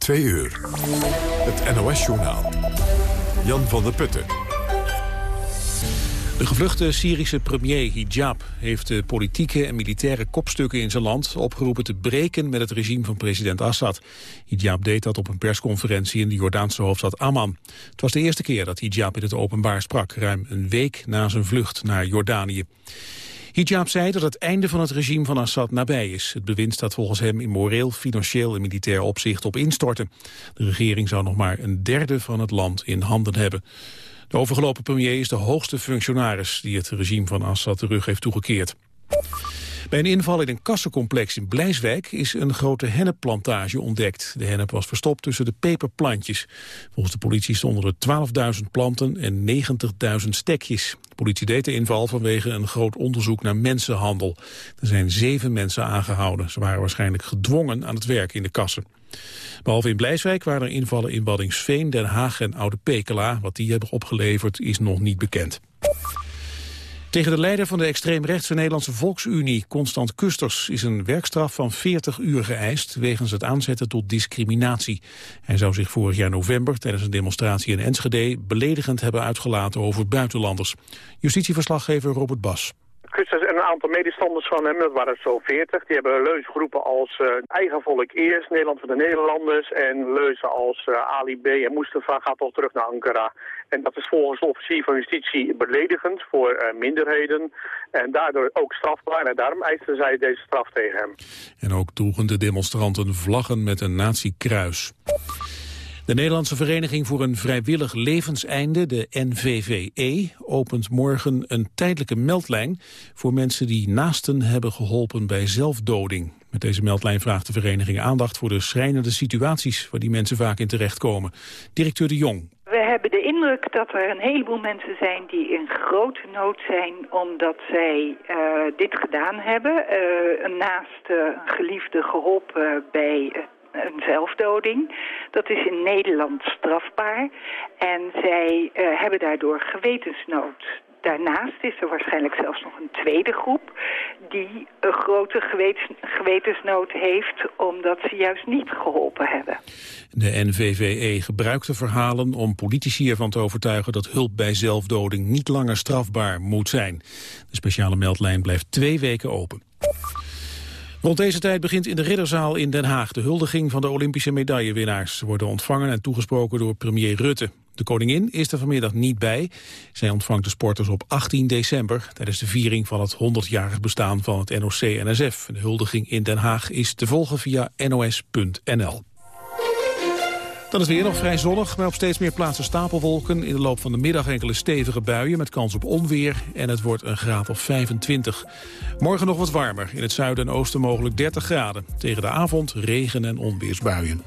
Twee uur. Het NOS-journaal. Jan van der Putten. De gevluchte Syrische premier Hijab heeft de politieke en militaire kopstukken in zijn land opgeroepen te breken met het regime van president Assad. Hijab deed dat op een persconferentie in de Jordaanse hoofdstad Amman. Het was de eerste keer dat Hijab in het openbaar sprak, ruim een week na zijn vlucht naar Jordanië. Hijab zei dat het einde van het regime van Assad nabij is. Het bewind staat volgens hem in moreel, financieel en militair opzicht op instorten. De regering zou nog maar een derde van het land in handen hebben. De overgelopen premier is de hoogste functionaris die het regime van Assad de rug heeft toegekeerd. Bij een inval in een kassencomplex in Blijswijk is een grote hennepplantage ontdekt. De hennep was verstopt tussen de peperplantjes. Volgens de politie stonden er 12.000 planten en 90.000 stekjes. De politie deed de inval vanwege een groot onderzoek naar mensenhandel. Er zijn zeven mensen aangehouden. Ze waren waarschijnlijk gedwongen aan het werk in de kassen. Behalve in Blijswijk waren er invallen in Waddingsveen, Den Haag en Oude Pekela. Wat die hebben opgeleverd is nog niet bekend. Tegen de leider van de extreemrechtse Nederlandse Volksunie, Constant Kusters, is een werkstraf van 40 uur geëist wegens het aanzetten tot discriminatie. Hij zou zich vorig jaar november tijdens een demonstratie in Enschede beledigend hebben uitgelaten over buitenlanders. Justitieverslaggever Robert Bas. Kusters en een aantal medestanders van hem, dat waren zo veertig, die hebben leusgroepen als uh, eigen volk eerst, Nederland voor de Nederlanders en leuzen als uh, Ali B en Mustafa gaat toch terug naar Ankara. En dat is volgens de officier van justitie beledigend voor uh, minderheden en daardoor ook strafbaar en daarom eisten zij deze straf tegen hem. En ook droegen de demonstranten vlaggen met een nazi-kruis. De Nederlandse Vereniging voor een Vrijwillig Levenseinde, de NVVE, opent morgen een tijdelijke meldlijn voor mensen die naasten hebben geholpen bij zelfdoding. Met deze meldlijn vraagt de vereniging aandacht voor de schrijnende situaties waar die mensen vaak in terechtkomen. Directeur De Jong. We hebben de indruk dat er een heleboel mensen zijn die in grote nood zijn omdat zij uh, dit gedaan hebben. Uh, een naaste geliefde geholpen bij een zelfdoding. Dat is in Nederland strafbaar. En zij uh, hebben daardoor gewetensnood. Daarnaast is er waarschijnlijk zelfs nog een tweede groep... die een grote gewetens, gewetensnood heeft omdat ze juist niet geholpen hebben. De NVVE gebruikte verhalen om politici ervan te overtuigen... dat hulp bij zelfdoding niet langer strafbaar moet zijn. De speciale meldlijn blijft twee weken open. Rond deze tijd begint in de Ridderzaal in Den Haag de huldiging van de Olympische medaillewinnaars. Ze worden ontvangen en toegesproken door premier Rutte. De koningin is er vanmiddag niet bij. Zij ontvangt de sporters op 18 december... tijdens de viering van het 100-jarig bestaan van het NOC-NSF. De huldiging in Den Haag is te volgen via nos.nl. Dan is weer nog vrij zonnig, maar op steeds meer plaatsen stapelwolken. In de loop van de middag enkele stevige buien met kans op onweer. En het wordt een graad of 25. Morgen nog wat warmer. In het zuiden en oosten mogelijk 30 graden. Tegen de avond regen- en onweersbuien.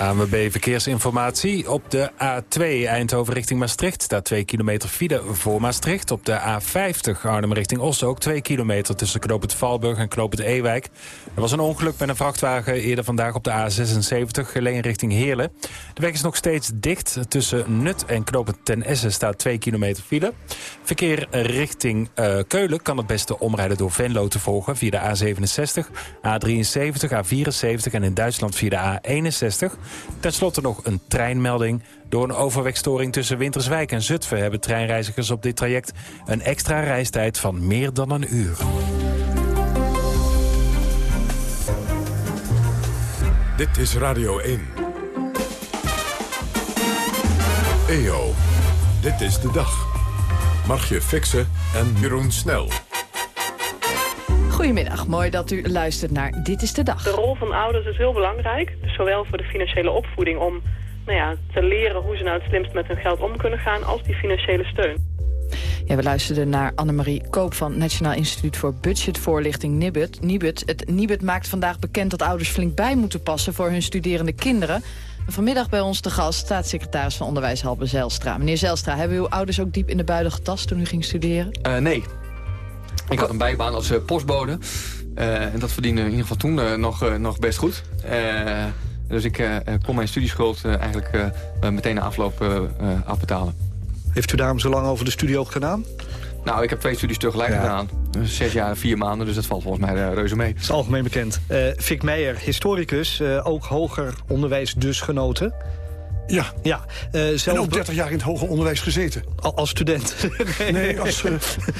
ANWB Verkeersinformatie. Op de A2 Eindhoven richting Maastricht staat 2 kilometer file voor Maastricht. Op de A50 Arnhem richting Os ook 2 kilometer tussen Knoop het Valburg en Knoop het Ewijk. Er was een ongeluk met een vrachtwagen eerder vandaag op de A76 geleen richting Heerlen. De weg is nog steeds dicht. Tussen Nut en Knoop het Ten staat 2 kilometer file. Verkeer richting uh, Keulen kan het beste omrijden door Venlo te volgen via de A67, A73, A74 en in Duitsland via de A61. Ten slotte nog een treinmelding. Door een overwegstoring tussen Winterswijk en Zutphen... hebben treinreizigers op dit traject een extra reistijd van meer dan een uur. Dit is Radio 1. EO, dit is de dag. Margje Fixen en Jeroen Snel. Goedemiddag, mooi dat u luistert naar Dit is de Dag. De rol van ouders is heel belangrijk. Dus zowel voor de financiële opvoeding om nou ja, te leren hoe ze nou het slimst met hun geld om kunnen gaan... als die financiële steun. Ja, we luisterden naar Annemarie Koop van Nationaal Instituut voor Budgetvoorlichting Nibud. Nibud. Het Nibud maakt vandaag bekend dat ouders flink bij moeten passen voor hun studerende kinderen. Vanmiddag bij ons de gast, staatssecretaris van Onderwijs Halbe Zelstra. Meneer Zelstra, hebben uw ouders ook diep in de buidel getast toen u ging studeren? Uh, nee, ik had een bijbaan als uh, postbode. Uh, en dat verdiende in ieder geval toen uh, nog, nog best goed. dus ik kon mijn studieschuld eigenlijk meteen na afloop afbetalen. Heeft u daarom zo lang over de studie ook gedaan? Nou, ik heb twee studies tegelijk Ja. gedaan. Zes jaar, vier maanden, dus dat valt volgens mij eh, reuze mee. Dat is algemeen bekend. Eh Vic Meijer, historicus, eh, ook hoger onderwijs dus genoten. Ja, Ja, eh, en zelf ook 30 jaar in het hoger onderwijs gezeten. al- als student. Nee, als, eh,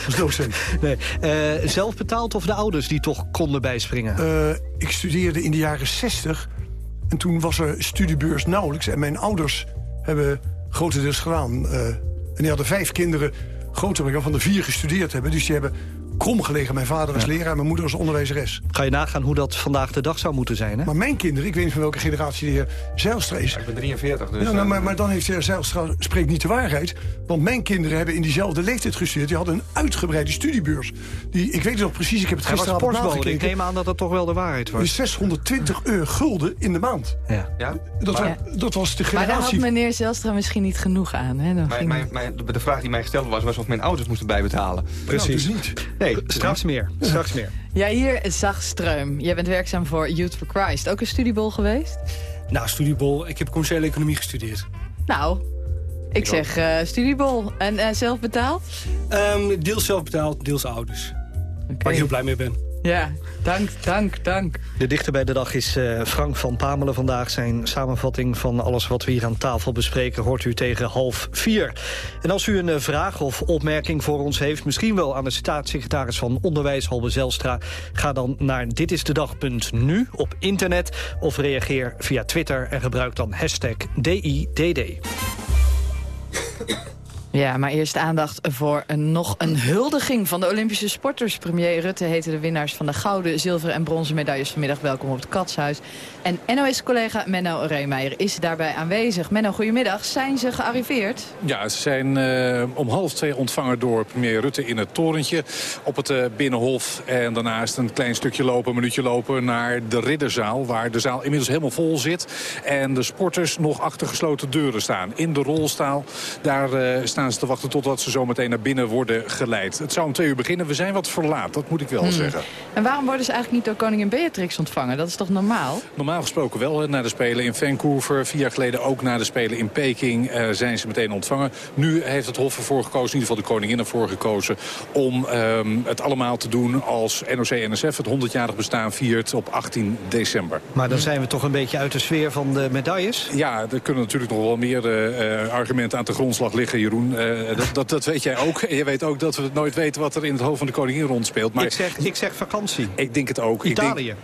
als docent. nee. Eh, zelf betaald of de ouders die toch konden bijspringen? Ik studeerde in de jaren 60. En toen was er studiebeurs nauwelijks. En mijn ouders hebben grotendeels gedaan. en die hadden vijf kinderen groter waarvan er vier gestudeerd hebben. Dus die hebben krom gelegen. Mijn vader als leraar en mijn moeder als onderwijzeres. Ga je nagaan hoe dat vandaag de dag zou moeten zijn, hè? Maar mijn kinderen, ik weet niet van welke generatie de heer Zijlstra is... Ik ben 43, dus... Ja, nou, eh, maar, maar dan heeft de heer Zijlstra spreekt niet de waarheid. Want mijn kinderen hebben in diezelfde leeftijd gestudeerd. Die hadden een uitgebreide studiebeurs. Die, ik weet het nog precies, ik heb het Hij was gisteravond sportsbode. Ik nagekeken. neem aan dat dat toch wel de waarheid was. Dus 620 euro gulden in de maand. Ja. Ja? Dat, Maar- wa- dat was de Maar daar had generatie... meneer Zelstra misschien niet genoeg aan. Hè? Dan Mijn, ging- mijn, mijn, de vraag die mij gesteld was, was of mijn ouders moesten bijbetalen. Nou, dus niet. Nee, Straks meer. Straks meer. Ja, hier Zag Streum. Jij bent werkzaam voor Youth for Christ. Ook een studiebol geweest? Nou, studiebol. Ik heb commerciële economie gestudeerd. Nou, ik zeg eh, studiebol. En eh, zelf betaald? Ehm, deels zelf betaald, deels ouders. Waar ik heel blij mee ben. Ja, dank, dank, dank. De dichter bij de dag is eh, Frank van Pamelen vandaag. Zijn samenvatting van alles wat we hier aan tafel bespreken... hoort u tegen half vier. En als u een eh, vraag of opmerking voor ons heeft... misschien wel aan de staatssecretaris van Onderwijs, Halbe Zelstra... ga dan naar ditistedag.nu op internet... of reageer via Twitter en gebruik dan hashtag DIDD. Ja, maar eerst aandacht voor nog een huldiging van de Olympische sporters. Premier Rutte heette de winnaars van de gouden, zilveren en bronzen medailles vanmiddag welkom op het Katshuis. En NOS-collega Menno Reemeijer is daarbij aanwezig. Menno, goedemiddag. Zijn ze gearriveerd? Ja, ze zijn eh, om half twee ontvangen door premier Rutte in het torentje op het eh, Binnenhof. En daarnaast een klein stukje lopen, een minuutje lopen naar de Ridderzaal. Waar de zaal inmiddels helemaal vol zit. En de sporters nog achter gesloten deuren staan. In de rolstaal, daar eh, staan ze te wachten totdat ze zo meteen naar binnen worden geleid. Het zou om twee uur beginnen. We zijn wat verlaat, dat moet ik wel zeggen. En waarom worden ze eigenlijk niet door koningin Beatrix ontvangen? Dat is toch normaal? Normaal gesproken wel, hè, na de Spelen in Vancouver. Vier jaar geleden ook na de Spelen in Peking eh, zijn ze meteen ontvangen. Nu heeft het Hof ervoor gekozen, in ieder geval de koningin ervoor gekozen... om ehm, het allemaal te doen als NOC-NSF het 100-jarig bestaan viert op 18 december. Maar dan zijn we toch een beetje uit de sfeer van de medailles. Ja, er kunnen natuurlijk nog wel meer eh, eh, argumenten aan de grondslag liggen, Jeroen. Dat, dat, dat weet jij ook. En je weet ook dat we nooit weten wat er in het hoofd van de koningin rondspeelt. Maar Ik, zeg, ik zeg vakantie. ik denk het ook. Ik denk- Italië.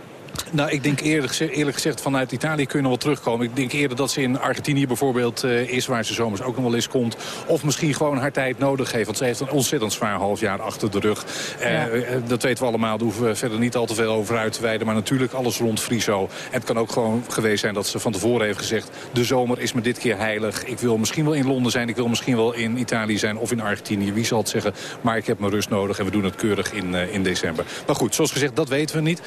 Nou, ik denk eerlijk gezegd, eerlijk gezegd vanuit Italië kun je nog wel terugkomen. Ik denk eerder dat ze in Argentinië bijvoorbeeld eh, is... waar ze zomers ook nog wel eens komt. Of misschien gewoon haar tijd nodig heeft. Want ze heeft een ontzettend zwaar half jaar achter de rug. Eh, Ja. eh, dat weten we allemaal. Daar hoeven we verder niet al te veel over uit te wijden. Maar natuurlijk alles rond Friso. En het kan ook gewoon geweest zijn dat ze van tevoren heeft gezegd... de zomer is me dit keer heilig. Ik wil misschien wel in Londen zijn. Ik wil misschien wel in Italië zijn of in Argentinië. Wie zal het zeggen? Maar ik heb mijn rust nodig. En we doen het keurig in, in december. Maar goed, zoals gezegd, dat weten we niet.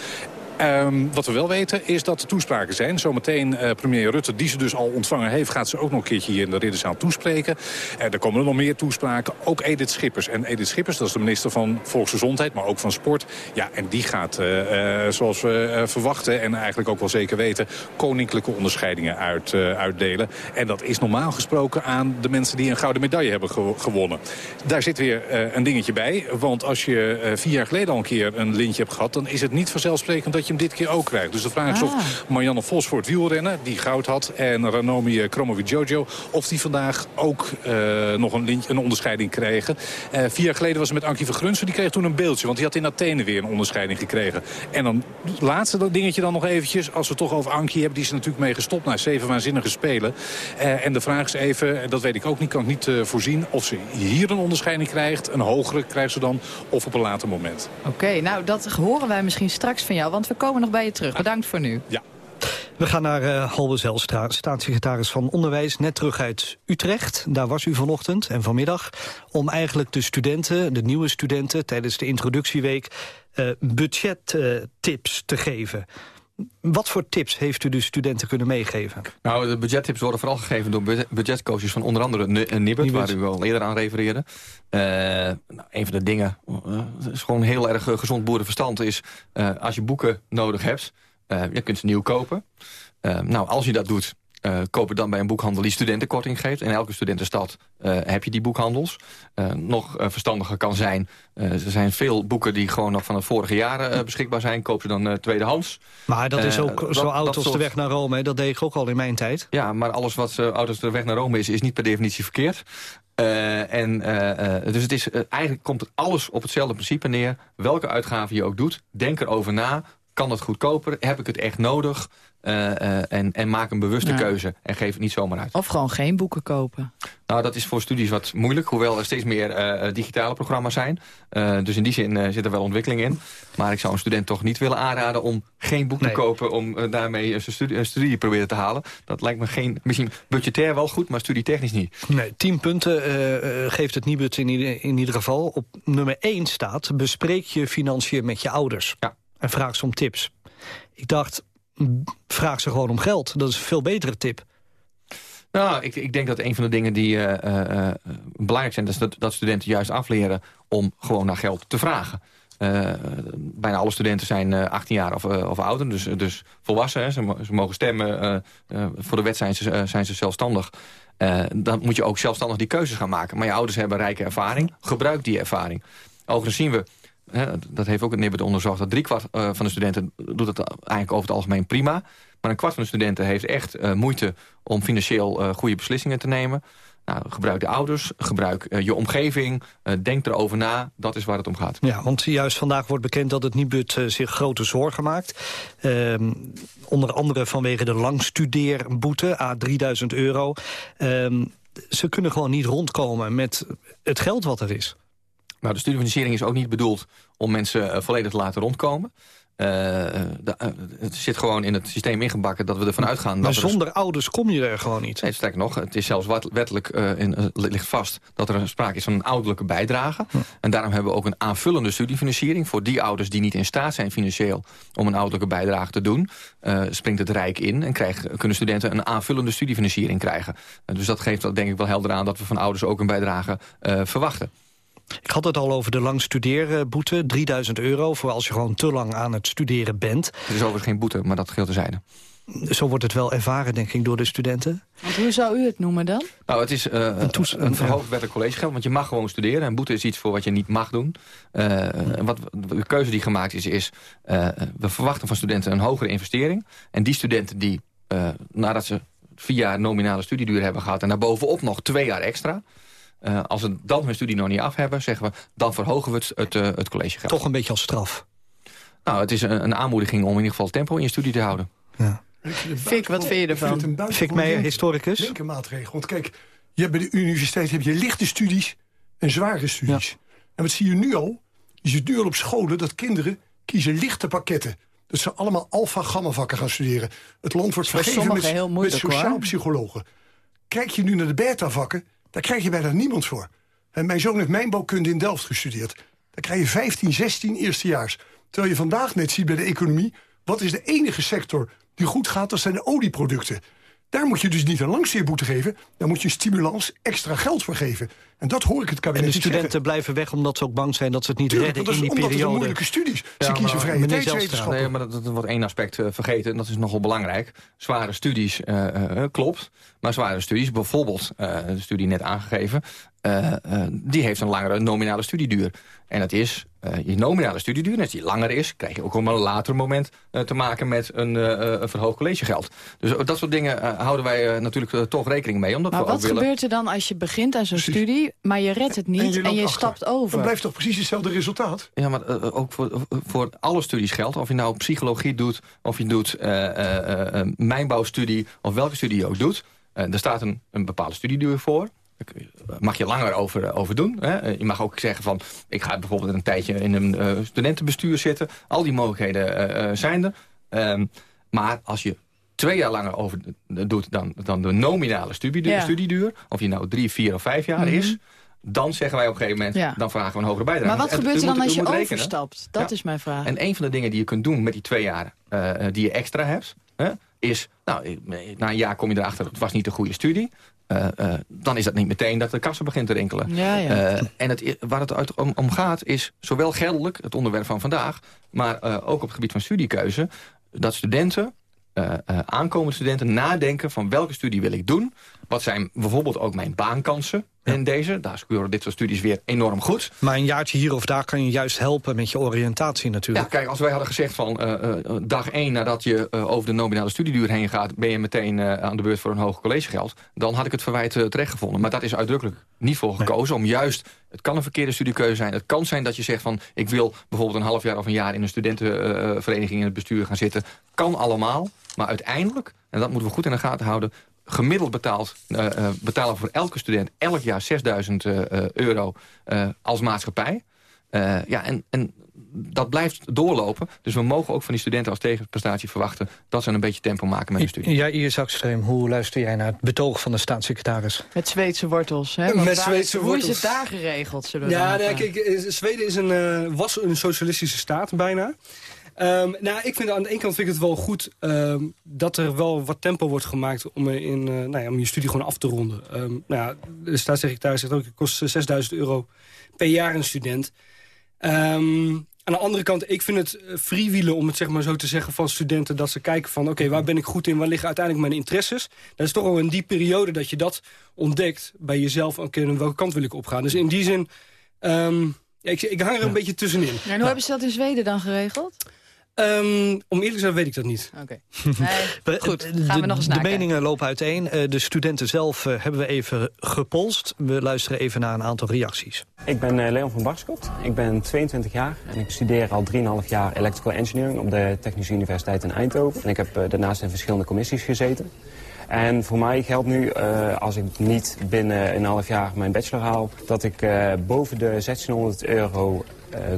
Ehm, wat we wel weten is dat er toespraken zijn. Zometeen eh, premier Rutte, die ze dus al ontvangen heeft... gaat ze ook nog een keertje hier in de Ridderzaal toespreken. Eh, er komen er nog meer toespraken. Ook Edith Schippers. En Edith Schippers, dat is de minister van Volksgezondheid... maar ook van Sport. Ja, en die gaat, eh, zoals we verwachten... en eigenlijk ook wel zeker weten... koninklijke onderscheidingen uit, uitdelen. En dat is normaal gesproken aan de mensen... die een gouden medaille hebben ge- gewonnen. Daar zit weer een dingetje bij. Want als je vier jaar geleden al een keer een lintje hebt gehad... dan is het niet vanzelfsprekend dat je hem dit keer ook krijgt. Dus de vraag is Ah. of Marianne Vos voor het wielrennen, die goud had... en Ranomi Kromowidjojo, of die vandaag ook eh, nog een, lintje, een onderscheiding kregen. Eh, vier jaar geleden was het met Ankie van Grunsen, die kreeg toen een beeldje... want die had in Athene weer een onderscheiding gekregen. En dan laatste dingetje dan nog eventjes... als we het toch over Ankie hebben, die is natuurlijk mee gestopt... na zeven waanzinnige spelen. Eh, en de vraag is even, en dat weet ik ook niet, kan ik niet eh, voorzien... of ze hier een onderscheiding krijgt, een hogere krijgt ze dan... of op een later moment. Oké, nou dat horen wij misschien straks van jou, want we komen nog bij je terug. Bedankt voor nu. Ja. We gaan naar eh Halbe Zelstra, staatssecretaris van Onderwijs, net terug uit Utrecht. Daar was u vanochtend en vanmiddag om eigenlijk de studenten, de nieuwe studenten, tijdens de introductieweek eh budgettips te geven. Wat voor tips heeft u de studenten kunnen meegeven? Nou, de budgettips worden vooral gegeven door budget- budgetcoaches van onder andere N- eh, Nibbert, waar u al eerder aan refereerde. Eh, nou, een van de dingen, het is gewoon heel erg gezond boerenverstand, is als je boeken nodig hebt, je kunt ze nieuw kopen. Nou, als je dat doet, uh, kopen dan bij een boekhandel die studentenkorting geeft. In elke studentenstad uh, heb je die boekhandels. Uh, nog verstandiger kan zijn, er zijn veel boeken die gewoon nog van de vorige jaren beschikbaar zijn. Koop ze dan tweedehands. Maar dat is ook zo oud als soort... de weg naar Rome. Dat deed ik ook al in mijn tijd. Ja, maar alles wat oud als de weg naar Rome is, is niet per definitie verkeerd. Uh, en, uh, dus het is, eigenlijk komt het alles op hetzelfde principe neer. Welke uitgave je ook doet, denk erover na. Kan het goedkoper? Heb ik het echt nodig? Uh, uh, en, en, maak een bewuste keuze en geef het niet zomaar uit. Of gewoon geen boeken kopen. Nou, dat is voor studies wat moeilijk, hoewel er steeds meer uh, digitale programma's zijn. dus in die zin zit er wel ontwikkeling in. Maar ik zou een student toch niet willen aanraden om geen boek te kopen... om daarmee zijn studie, studie proberen te halen. Dat lijkt me geen, misschien budgetair wel goed, maar studietechnisch niet. Nee, tien punten geeft het Nibud in, ieder, in ieder geval. Op nummer één staat, bespreek je financiën met je ouders. Ja. En vraag ze om tips. Ik dacht, vraag ze gewoon om geld. Dat is een veel betere tip. Nou, ik, ik denk dat een van de dingen die uh, uh, belangrijk zijn... is dat, dat studenten juist afleren om gewoon naar geld te vragen. Bijna alle studenten zijn 18 jaar of, of ouder, dus, dus volwassen. Ze, ze, mogen stemmen, voor de wet zijn ze, zijn ze zelfstandig. dan moet je ook zelfstandig die keuzes gaan maken. Maar je ouders hebben rijke ervaring, gebruik die ervaring. Overigens zien we dat heeft ook het NIBUD onderzocht... dat driekwart uh, van de studenten doet het eigenlijk over het algemeen prima. Maar een kwart van de studenten heeft echt uh, moeite... om financieel uh, goede beslissingen te nemen. Nou, gebruik de ouders, gebruik je omgeving, denk erover na. Dat is waar het om gaat. Ja, want juist vandaag wordt bekend dat het NIBUD zich grote zorgen maakt. Ehm, onder andere vanwege de langstudeerboete, a 3000 euro. Ehm, ze kunnen gewoon niet rondkomen met het geld wat er is. Nou, de studiefinanciering is ook niet bedoeld om mensen uh, volledig te laten rondkomen. Uh, de, uh, het zit gewoon in het systeem ingebakken dat we ervan uitgaan... Maar dat zonder ouders kom je er gewoon niet. Nee, sterk nog, het is zelfs wettelijk in, ligt vast... dat er sprake is van een ouderlijke bijdrage. En daarom hebben we ook een aanvullende studiefinanciering... voor die ouders die niet in staat zijn financieel... om een ouderlijke bijdrage te doen. springt het Rijk in en krijgen, kunnen studenten een aanvullende studiefinanciering krijgen. dus dat geeft denk ik wel helder aan... dat we van ouders ook een bijdrage verwachten. Ik had het al over de lang studeerboete, 3000 euro... voor als je gewoon te lang aan het studeren bent. Het is overigens geen boete, maar dat geldt terzijde. Zo wordt het wel ervaren, denk ik, door de studenten. Want hoe zou u het noemen dan? Nou, het is uh, een, een verhoogd wettelijk collegegeld, want je mag gewoon studeren. En boete is iets voor wat je niet mag doen. Uh, wat, de keuze die gemaakt is, is... Uh, we verwachten van studenten een hogere investering. En die studenten die, nadat ze vier jaar nominale studieduur hebben gehad... en daarbovenop nog twee jaar extra... Uh, als we dan hun studie nog niet af hebben, zeggen we... dan verhogen we het, het, uh, het collegegeld. Toch een beetje als straf? Nou, het is een, een, aanmoediging om in ieder geval tempo in je studie te houden. Ja. Fik, wat vind je ervan? Fik Meijer, historicus. maatregel. Want kijk, je hebt bij de universiteit heb je lichte studies en zware studies. En wat zie je nu al? Je ziet nu al op scholen dat kinderen kiezen lichte pakketten. Dat ze allemaal alfa-gamma vakken gaan studeren. Het land wordt vergeven met, met sociaal psychologen. Kijk je nu naar de beta-vakken daar krijg je bijna niemand voor. En mijn zoon heeft mijnbouwkunde in Delft gestudeerd. Daar krijg je 15, 16 eerstejaars. Terwijl je vandaag net ziet bij de economie... wat is de enige sector die goed gaat, dat zijn de olieproducten. Daar moet je dus niet een langsteerboete geven. Daar moet je stimulans extra geld voor geven. En dat hoor ik het kabinet En de studenten blijven weg omdat ze ook bang zijn dat ze het niet redden in die periode. Dat moeilijke studies. Ja, ze kiezen vrije tijdswetenschappen. Nee, maar dat, dat wordt één aspect uh, vergeten. En dat is nogal belangrijk. Zware studies, uh, uh, klopt. Maar zware studies, bijvoorbeeld de studie net aangegeven... die heeft een langere nominale studieduur. En dat is uh, je nominale studieduur, als die langer is... krijg je ook op een later moment uh, te maken met een, uh, een verhoogd collegegeld. Dus dat soort dingen houden wij natuurlijk toch rekening mee. Omdat maar we wat gebeurt er dan als je begint aan zo'n studie... maar je redt het niet en je, stapt over? Dan blijft toch precies hetzelfde resultaat? Ja, maar ook voor, voor alle studies geldt. Of je nou psychologie doet, of je doet mijnbouwstudie... of welke studie je ook doet. er staat een, een bepaalde studieduur voor mag je langer over, over doen. Hè? Je mag ook zeggen van, ik ga bijvoorbeeld een tijdje in een uh, studentenbestuur zitten. Al die mogelijkheden uh, zijn er. Um, maar als je twee jaar langer over doet dan, dan de nominale studieduur, studieduur... of je nou drie, vier of vijf jaar is... Mhm. dan zeggen wij op een gegeven moment, dan vragen we een hogere bijdrage. Maar wat gebeurt er dan als je overstapt? Dat is mijn vraag. En een van de dingen die je kunt doen met die twee jaar uh, die je extra hebt... Hè, is, nou, na een jaar kom je erachter, het was niet de goede studie. Uh, uh, dan is dat niet meteen dat de kassa begint te rinkelen. Ja, ja. Uh, en het, waar het uit om, om, gaat is zowel geldelijk, het onderwerp van vandaag... maar ook op het gebied van studiekeuze... dat studenten aankomende studenten nadenken van welke studie wil ik doen. Wat zijn bijvoorbeeld ook mijn baankansen in deze. Daar scoren dit soort studies weer enorm goed. Maar een jaartje hier of daar kan je juist helpen met je oriëntatie natuurlijk. Ja, kijk, als wij hadden gezegd van uh, dag één nadat je over de nominale studieduur heen gaat... ben je meteen aan de beurt voor een hoog collegegeld... dan had ik het verwijt terecht gevonden. Maar dat is uitdrukkelijk niet voor gekozen om juist... het kan een verkeerde studiekeuze zijn. Het kan zijn dat je zegt van ik wil bijvoorbeeld een half jaar of een jaar... in een studentenvereniging in het bestuur gaan zitten. Kan allemaal, maar uiteindelijk, en dat moeten we goed in de gaten houden gemiddeld betaald, uh, betalen voor elke student elk jaar 6000 uh, euro als maatschappij. ja, en, en dat blijft doorlopen. Dus we mogen ook van die studenten als tegenprestatie verwachten... dat ze een beetje tempo maken met hun studie. Ja, Iris Akstreem, hoe luister jij naar het betoog van de staatssecretaris? Met Zweedse wortels, hè? met Zweedse wortels. Hoe is het daar geregeld? Zullen we ja, nee, kijk, Zweden is een, was een socialistische staat bijna. Um, nou, ik vind aan de ene kant vind ik het wel goed um, dat er wel wat tempo wordt gemaakt om, in, uh, nou ja, om je studie gewoon af te ronden. Um, nou ja, de staatssecretaris zegt ook, het kost 6000 euro per jaar een student. aan de andere kant, ik vind het eh, freewheelen, om het zeg maar zo te zeggen, van studenten... dat ze kijken van, oké, waar ben ik goed in, waar liggen uiteindelijk mijn interesses? Dat is toch al in die periode dat je dat ontdekt bij jezelf. Oké, okay, welke kant wil ik opgaan? Dus in die zin, ja, ik, ik, hang er een beetje tussenin. En hoe nou. hebben ze dat in Zweden dan geregeld? Um, om eerlijk te zijn weet ik dat niet. Oké. Nee, goed, gaan we nog eens De meningen lopen uiteen. Eh, de studenten zelf eh, hebben we even gepolst. We luisteren even naar een aantal reacties. Ik ben eh, Leon van Barskot. Ik ben 22 jaar en ik studeer al 3,5 jaar Electrical Engineering... op de Technische Universiteit in Eindhoven. En ik heb daarnaast in verschillende commissies gezeten. En voor mij geldt nu, als ik niet binnen een half jaar mijn bachelor haal... dat ik boven de 1600 euro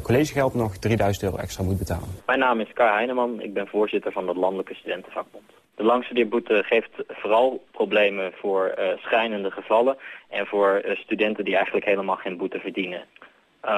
collegegeld nog 3000 euro extra moet betalen. Mijn naam is Kar Heineman, ik ben voorzitter van de Landelijke Studentenvakbond. De langstudeerboete geeft vooral problemen voor uh, schrijnende gevallen en voor uh, studenten die eigenlijk helemaal geen boete verdienen.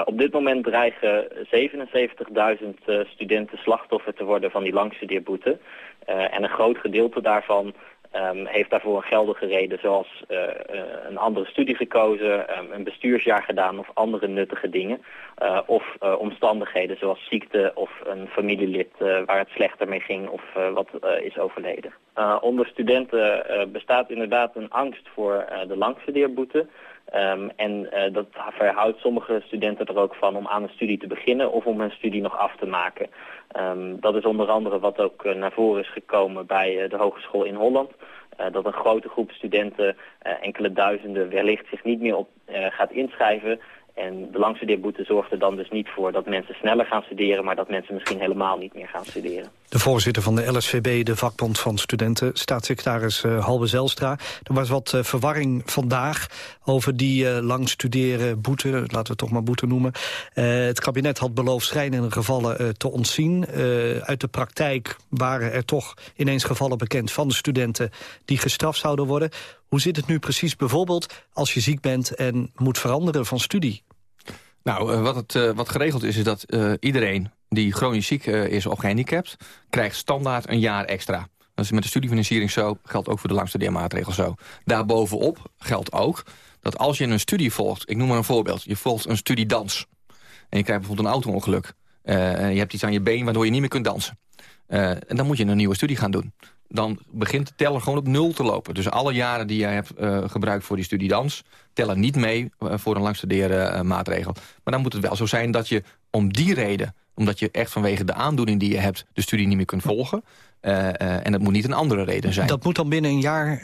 Op dit moment dreigen 77.000 studenten slachtoffer te worden van die langstudeerboete. en een groot gedeelte daarvan Um, heeft daarvoor een geldige reden zoals uh, uh, een andere studie gekozen, um, een bestuursjaar gedaan of andere nuttige dingen. Uh, of omstandigheden zoals ziekte of een familielid waar het slechter mee ging of wat is overleden. onder studenten bestaat inderdaad een angst voor de langstudeerboete. Um, en dat verhoudt sommige studenten er ook van om aan een studie te beginnen of om hun studie nog af te maken. Um, dat is onder andere wat ook uh, naar voren is gekomen bij uh, de Hogeschool in Holland. Uh, dat een grote groep studenten, enkele duizenden, wellicht zich niet meer op gaat inschrijven en de langstudeerboete zorgt er dan dus niet voor dat mensen sneller gaan studeren... maar dat mensen misschien helemaal niet meer gaan studeren. De voorzitter van de LSVB, de vakbond van studenten, staatssecretaris uh, Halbe Zelstra. Er was wat uh, verwarring vandaag over die uh, langstuderenboete, laten we het toch maar boete noemen. het kabinet had beloofd schrijnende gevallen te ontzien. uit de praktijk waren er toch ineens gevallen bekend van de studenten die gestraft zouden worden. Hoe zit het nu precies bijvoorbeeld als je ziek bent en moet veranderen van studie? Nou, uh, wat, het, uh, wat geregeld is, is dat uh, iedereen die chronisch ziek is of gehandicapt... krijgt standaard een jaar extra. Dat is met de studiefinanciering zo, geldt ook voor de langstudeermaatregel zo. Daarbovenop geldt ook dat als je een studie volgt... ik noem maar een voorbeeld, je volgt een studie dans... en je krijgt bijvoorbeeld een auto-ongeluk... je hebt iets aan je been waardoor je niet meer kunt dansen... en dan moet je een nieuwe studie gaan doen dan begint de teller gewoon op nul te lopen. Dus alle jaren die jij hebt uh, gebruikt voor die studie dans... tellen niet mee uh, voor een langstuderen uh, maatregel. Maar dan moet het wel zo zijn dat je om die reden... omdat je echt vanwege de aandoening die je hebt... de studie niet meer kunt volgen... en dat moet niet een andere reden zijn. Dat moet dan binnen een jaar...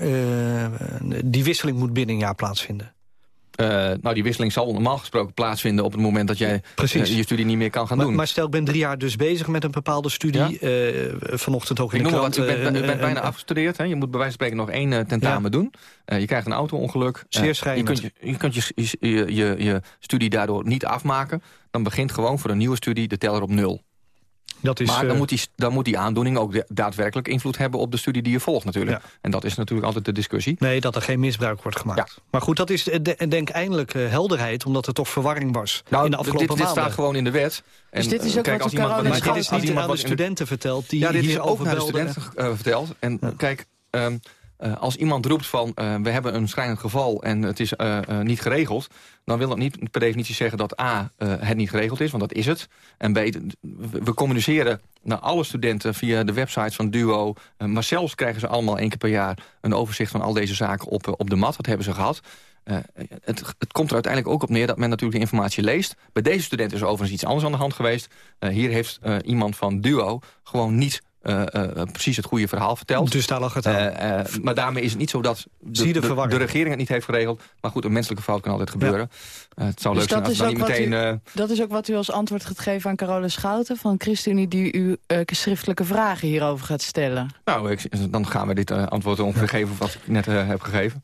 die wisseling moet binnen een jaar plaatsvinden? Uh, nou, die wisseling zal normaal gesproken plaatsvinden... op het moment dat jij uh, je studie niet meer kan gaan maar, doen. Maar stel, ik ben drie jaar dus bezig met een bepaalde studie. Ja? Uh, vanochtend ook in ik de krant. Wat, u bent, u bent bijna afgestudeerd. Hè? Je moet bij wijze van spreken nog één tentamen ja. doen. je krijgt een auto-ongeluk. Zeer schrijnend. Je kunt, je, je, kunt je, je, je, je studie daardoor niet afmaken. Dan begint gewoon voor een nieuwe studie de teller op nul. Dat is, maar dan, uh, moet die, dan moet die aandoening ook daadwerkelijk invloed hebben... op de studie die je volgt natuurlijk. Ja. En dat is natuurlijk altijd de discussie. Nee, dat er geen misbruik wordt gemaakt. Ja. Maar goed, dat is de, denk eindelijk uh, helderheid... omdat er toch verwarring was nou, in de afgelopen dit, dit dit staat gewoon in de wet. En, dus dit is ook kijk, wat als iemand, maar dit is niet aan de studenten verteld... die ja, dit is ook over naar de studenten uh, verteld. En ja. kijk... Um, Uh, als iemand roept van uh, we hebben een schrijnend geval en het is uh, niet geregeld... dan wil dat niet per definitie zeggen dat A, het niet geregeld is, want dat is het. En B, we communiceren naar alle studenten via de websites van DUO. maar zelfs krijgen ze allemaal één keer per jaar een overzicht van al deze zaken op, op de mat. Dat hebben ze gehad. het, het, komt er uiteindelijk ook op neer dat men natuurlijk de informatie leest. Bij deze studenten is er overigens iets anders aan de hand geweest. hier heeft iemand van DUO gewoon niet uh, uh, precies het goede verhaal vertelt. Dus daar lag het aan. Uh, maar daarmee is het niet zo dat de, de, de, regering het niet heeft geregeld. Maar goed, een menselijke fout kan altijd gebeuren. Ja. het zou dus leuk zijn als dan niet meteen... U, dat is ook wat u als antwoord gaat geven aan Carola Schouten van ChristenUnie... die u schriftelijke vragen hierover gaat stellen. Nou, ik, dan gaan we dit antwoord ongeveer geven wat ik net heb gegeven.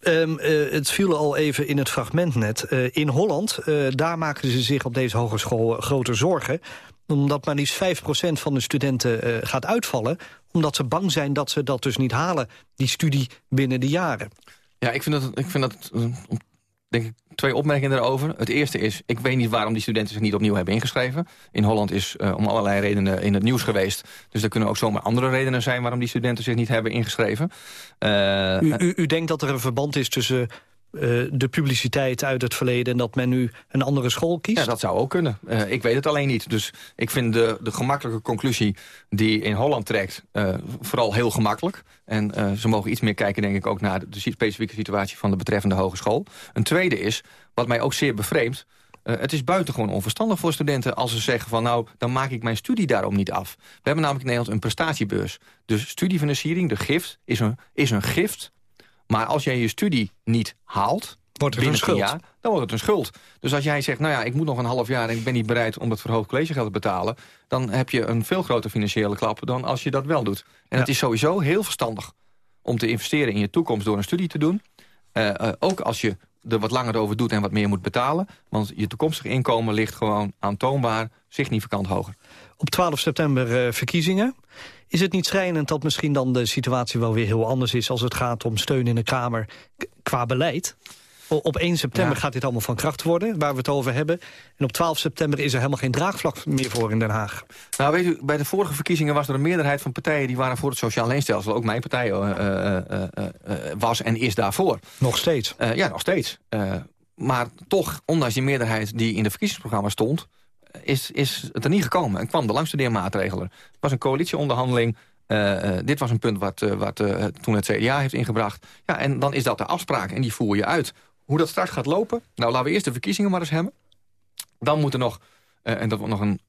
Um, uh, het viel al even in het fragment net. Uh, in Holland, uh, daar maken ze zich op deze hogeschool grote zorgen omdat maar liefst 5% van de studenten uh, gaat uitvallen... omdat ze bang zijn dat ze dat dus niet halen, die studie binnen de jaren. Ja, ik vind dat, ik vind dat denk ik, twee opmerkingen daarover. Het eerste is, ik weet niet waarom die studenten zich niet opnieuw hebben ingeschreven. In Holland is uh, om allerlei redenen in het nieuws geweest. Dus er kunnen ook zomaar andere redenen zijn... waarom die studenten zich niet hebben ingeschreven. Uh, u, u, u denkt dat er een verband is tussen de publiciteit uit het verleden... en dat men nu een andere school kiest? Ja, dat zou ook kunnen. Uh, ik weet het alleen niet. Dus ik vind de, de gemakkelijke conclusie die in Holland trekt... Uh, vooral heel gemakkelijk. En ze mogen iets meer kijken, denk ik, ook naar de, specifieke situatie... van de betreffende hogeschool. Een tweede is, wat mij ook zeer bevreemdt... Het is buitengewoon onverstandig voor studenten als ze zeggen van... nou, dan maak ik mijn studie daarom niet af. We hebben namelijk in Nederland een prestatiebeurs. Dus studiefinanciering, de gift, is een, is een gift maar als jij je studie niet haalt... Wordt het een schuld? Jaar, dan wordt het een schuld. Dus als jij zegt, nou ja, ik moet nog een half jaar... en ik ben niet bereid om dat verhoogd collegegeld te betalen... dan heb je een veel grotere financiële klap dan als je dat wel doet. En ja. het is sowieso heel verstandig om te investeren in je toekomst... door een studie te doen. Uh, uh, ook als je er wat langer over doet en wat meer moet betalen. Want je toekomstige inkomen ligt gewoon aantoonbaar significant hoger. Op 12 september uh, verkiezingen. Is het niet schrijnend dat misschien dan de situatie wel weer heel anders is... als het gaat om steun in de Kamer qua beleid? Op 1 september ja. gaat dit allemaal van kracht worden, waar we het over hebben. En op 12 september is er helemaal geen draagvlak meer voor in Den Haag. Nou, weet u, bij de vorige verkiezingen was er een meerderheid van partijen... die waren voor het sociaal leenstelsel. Ook mijn partij uh, uh, uh, was en is daarvoor. Nog steeds? ja, nog steeds. maar toch, ondanks die meerderheid die in de verkiezingsprogramma stond is, is het er niet gekomen. En kwam de langstudeermaatregelen. Het was een coalitieonderhandeling. Uh, uh, dit was een punt wat, uh, wat toen het CDA heeft ingebracht. Ja, en dan is dat de afspraak en die voer je uit. Hoe dat straks gaat lopen? Nou, laten we eerst de verkiezingen maar eens hebben. Dan moet er nog, en dat wordt nog een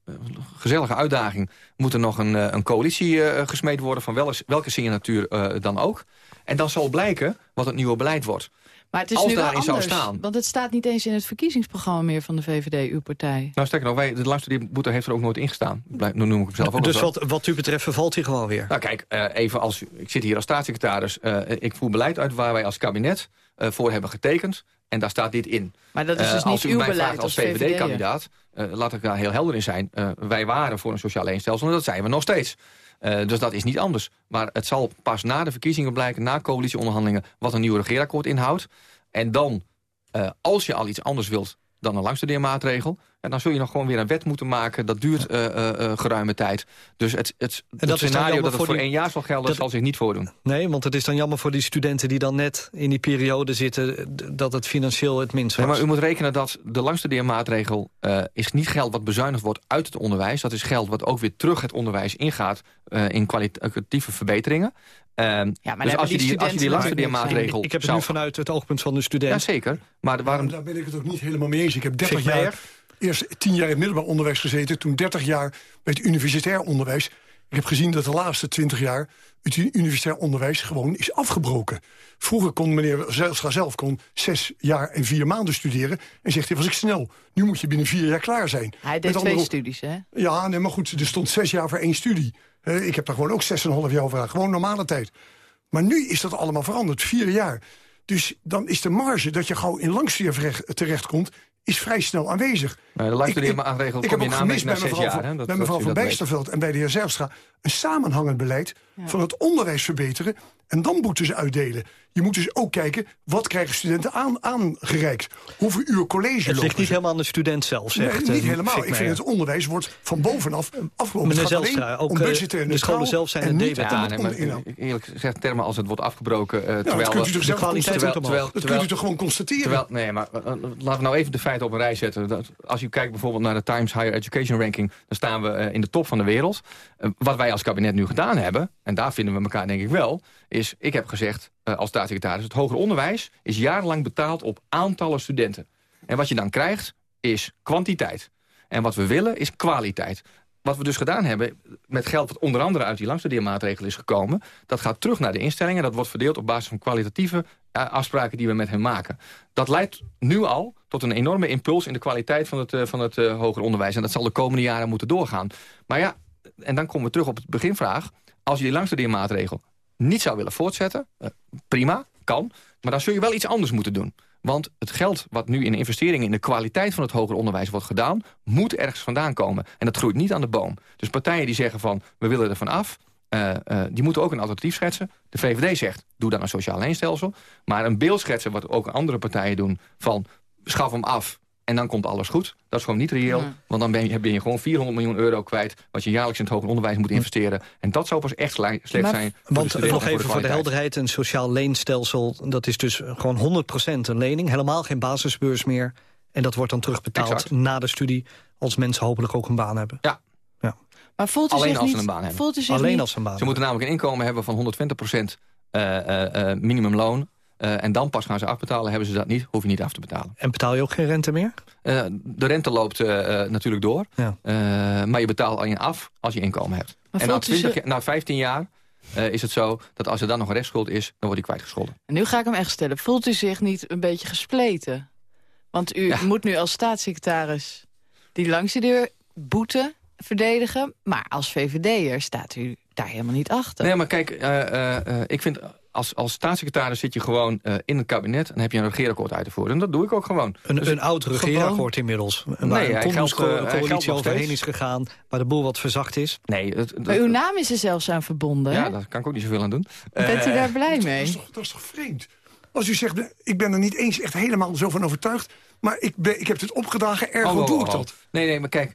gezellige uitdaging... moet er nog een, een coalitie gesmeed worden van welke, welke signatuur dan ook. En dan zal blijken wat het nieuwe beleid wordt. Maar het is Als nu daarin wel anders, zou staan. want het staat niet eens in het verkiezingsprogramma meer van de VVD, uw partij. Nou, sterker nog, wij, de langstudeerboete heeft er ook nooit in gestaan. Nu noem ik hem zelf ook Dus wat, wat u betreft vervalt hij gewoon weer? Nou kijk, uh, even als, ik zit hier als staatssecretaris. Uh, ik voer beleid uit waar wij als kabinet uh, voor hebben getekend. En daar staat dit in. Maar dat is dus niet uw beleid als VVD-kandidaat, VVD laat ik daar heel helder in zijn. wij waren voor een sociaal leenstelsel en dat zijn we nog steeds. Uh, dus dat is niet anders. Maar het zal pas na de verkiezingen blijken, na coalitieonderhandelingen... wat een nieuw regeerakkoord inhoudt. En dan, uh, als je al iets anders wilt dan een langstudeermaatregel... En dan zul je nog gewoon weer een wet moeten maken. Dat duurt uh, uh, geruime tijd. Dus het, het, dat scenario dat het voor, die... één jaar zal gelden... Dat... zal zich niet voordoen. Nee, want het is dan jammer voor die studenten die dan net in die periode zitten... dat het financieel het minst was. Nee, maar u moet rekenen dat de langstudeermaatregel... Uh, is niet geld wat bezuinigd wordt uit het onderwijs. Dat is geld wat ook weer terug het onderwijs ingaat... in kwalitatieve verbeteringen. Uh, ja, maar dus als je, die, als je die. Ik heb het nu vanuit het oogpunt van de student. Jazeker. Maar waarom... Ja, daar ben ik het ook niet helemaal mee eens. Ik heb 30 jaar eerst tien jaar in het middelbaar onderwijs gezeten... toen 30 jaar bij het universitair onderwijs. Ik heb gezien dat de laatste 20 jaar het universitair onderwijs gewoon is afgebroken. Vroeger kon meneer Zijlstra zelf kon zes jaar en vier maanden studeren... en zegt hij, was ik snel. Nu moet je binnen vier jaar klaar zijn. Hij deed Met twee studies, hè? Ja, nee, maar goed, er stond zes jaar voor één studie. ik heb daar gewoon ook zes en een half jaar over Gewoon normale tijd. Maar nu is dat allemaal veranderd, vier jaar. Dus dan is de marge dat je gauw in langstudeer terechtkomt is vrij snel aanwezig. Nee, de langstudeermaatregel ik, ik, ik heb ook gemist bij mevrouw, jaar, van, bij mevrouw van Bijsterveld en bij de heer Zijlstra... een samenhangend beleid ja. van het onderwijs verbeteren... En dan moeten ze uitdelen. Je moet dus ook kijken, wat krijgen studenten aan, aangereikt? Hoeveel uur college Het ligt niet helemaal aan de student zelf, zegt Nee, niet eh, helemaal. Ik vind het onderwijs wordt van bovenaf. Meneer Zijlstra, ook, om eh, de scholen zelf zijn een het nee, maar onderinhoud. eerlijk gezegd, termen als het wordt afgebroken... eh, Nou, terwijl, dat kunt u toch zelf moet omhoog. Dat kunt u toch gewoon constateren? Terwijl, nee, maar laten we nou even de feiten op een rij zetten. Dat, als u kijkt bijvoorbeeld naar de Times Higher Education Ranking... dan staan we in de top van de wereld. Wat wij als kabinet nu gedaan hebben... en daar vinden we elkaar denk ik wel... is, ik heb gezegd eh, als staatssecretaris... het hoger onderwijs is jarenlang betaald op aantallen studenten. En wat je dan krijgt, is kwantiteit. En wat we willen, is kwaliteit. Wat we dus gedaan hebben, met geld wat onder andere uit die langstudeermaatregel is gekomen... dat gaat terug naar de instellingen. Dat wordt verdeeld op basis van kwalitatieve eh, afspraken die we met hen maken. Dat leidt nu al tot een enorme impuls in de kwaliteit van het, eh, van het hoger onderwijs. En dat zal de komende jaren moeten doorgaan. Maar ja, en dan komen we terug op het beginvraag. Als je die langstudeermaatregel niet zou willen voortzetten, eh, prima, kan. Maar dan zul je wel iets anders moeten doen. Want het geld wat nu in investeringen in de kwaliteit van het hoger onderwijs wordt gedaan... moet ergens vandaan komen. En dat groeit niet aan de boom. Dus partijen die zeggen van, we willen er van af... eh, eh, die moeten ook een alternatief schetsen. De VVD zegt, doe dan een sociaal leenstelsel. Maar een beeld schetsen, wat ook andere partijen doen... van, schaf hem af en dan komt alles goed. Dat is gewoon niet reëel. Want dan ben je, ben je gewoon 400 miljoen euro kwijt... wat je jaarlijks in het hoger onderwijs moet investeren. En dat zou pas echt sle- slecht Maar- zijn Want nog en even voor de helderheid, een sociaal leenstelsel... dat is dus gewoon 100% een lening, helemaal geen basisbeurs meer. En dat wordt dan terugbetaald Exact. na de studie... als mensen hopelijk ook een baan hebben. Ja. Maar voelt u Alleen zich als ze niet, een baan hebben. Voelt u zich Alleen niet, als ze een baan Ze moeten namelijk een inkomen hebben van 120% eh, eh, eh, minimumloon. Eh, en dan pas gaan ze afbetalen. Hebben ze dat niet, hoef je niet af te betalen. En betaal je ook geen rente meer? Eh, de rente loopt eh, natuurlijk door. Ja. Eh, maar je betaalt alleen af als je inkomen hebt. Maar en na, voelt u 20, zich- jaar- na 15 jaar eh, is het zo dat als er dan nog een rechtsschuld is... dan wordt die kwijtgescholden. En nu ga ik hem echt stellen. Voelt u zich niet een beetje gespleten? Want u moet nu als staatssecretaris die langs de deur boete verdedigen. Maar als VVD'er staat u daar helemaal niet achter. Nee, maar kijk, eh, eh, eh, ik vind... Als, als staatssecretaris zit je gewoon eh, in het kabinet... en heb je een regeerakkoord uit te voeren. En dat doe ik ook gewoon. Een, Dus een oud gewoon- regeerakkoord inmiddels. Waar Nee, een coalitie overheen is gegaan... waar de boel wat verzacht is. Nee, het, Maar uw naam is er zelfs aan verbonden, ja, hè? daar kan ik ook niet zoveel aan doen. Bent u daar blij Dat mee? is, toch, dat is toch vreemd? Als u zegt, ik ben er niet eens echt helemaal zo van overtuigd... maar ik, ben, ik heb het opgedragen, ergo Oh, oh, doe oh, ik oh. dat. Nee, nee, maar kijk,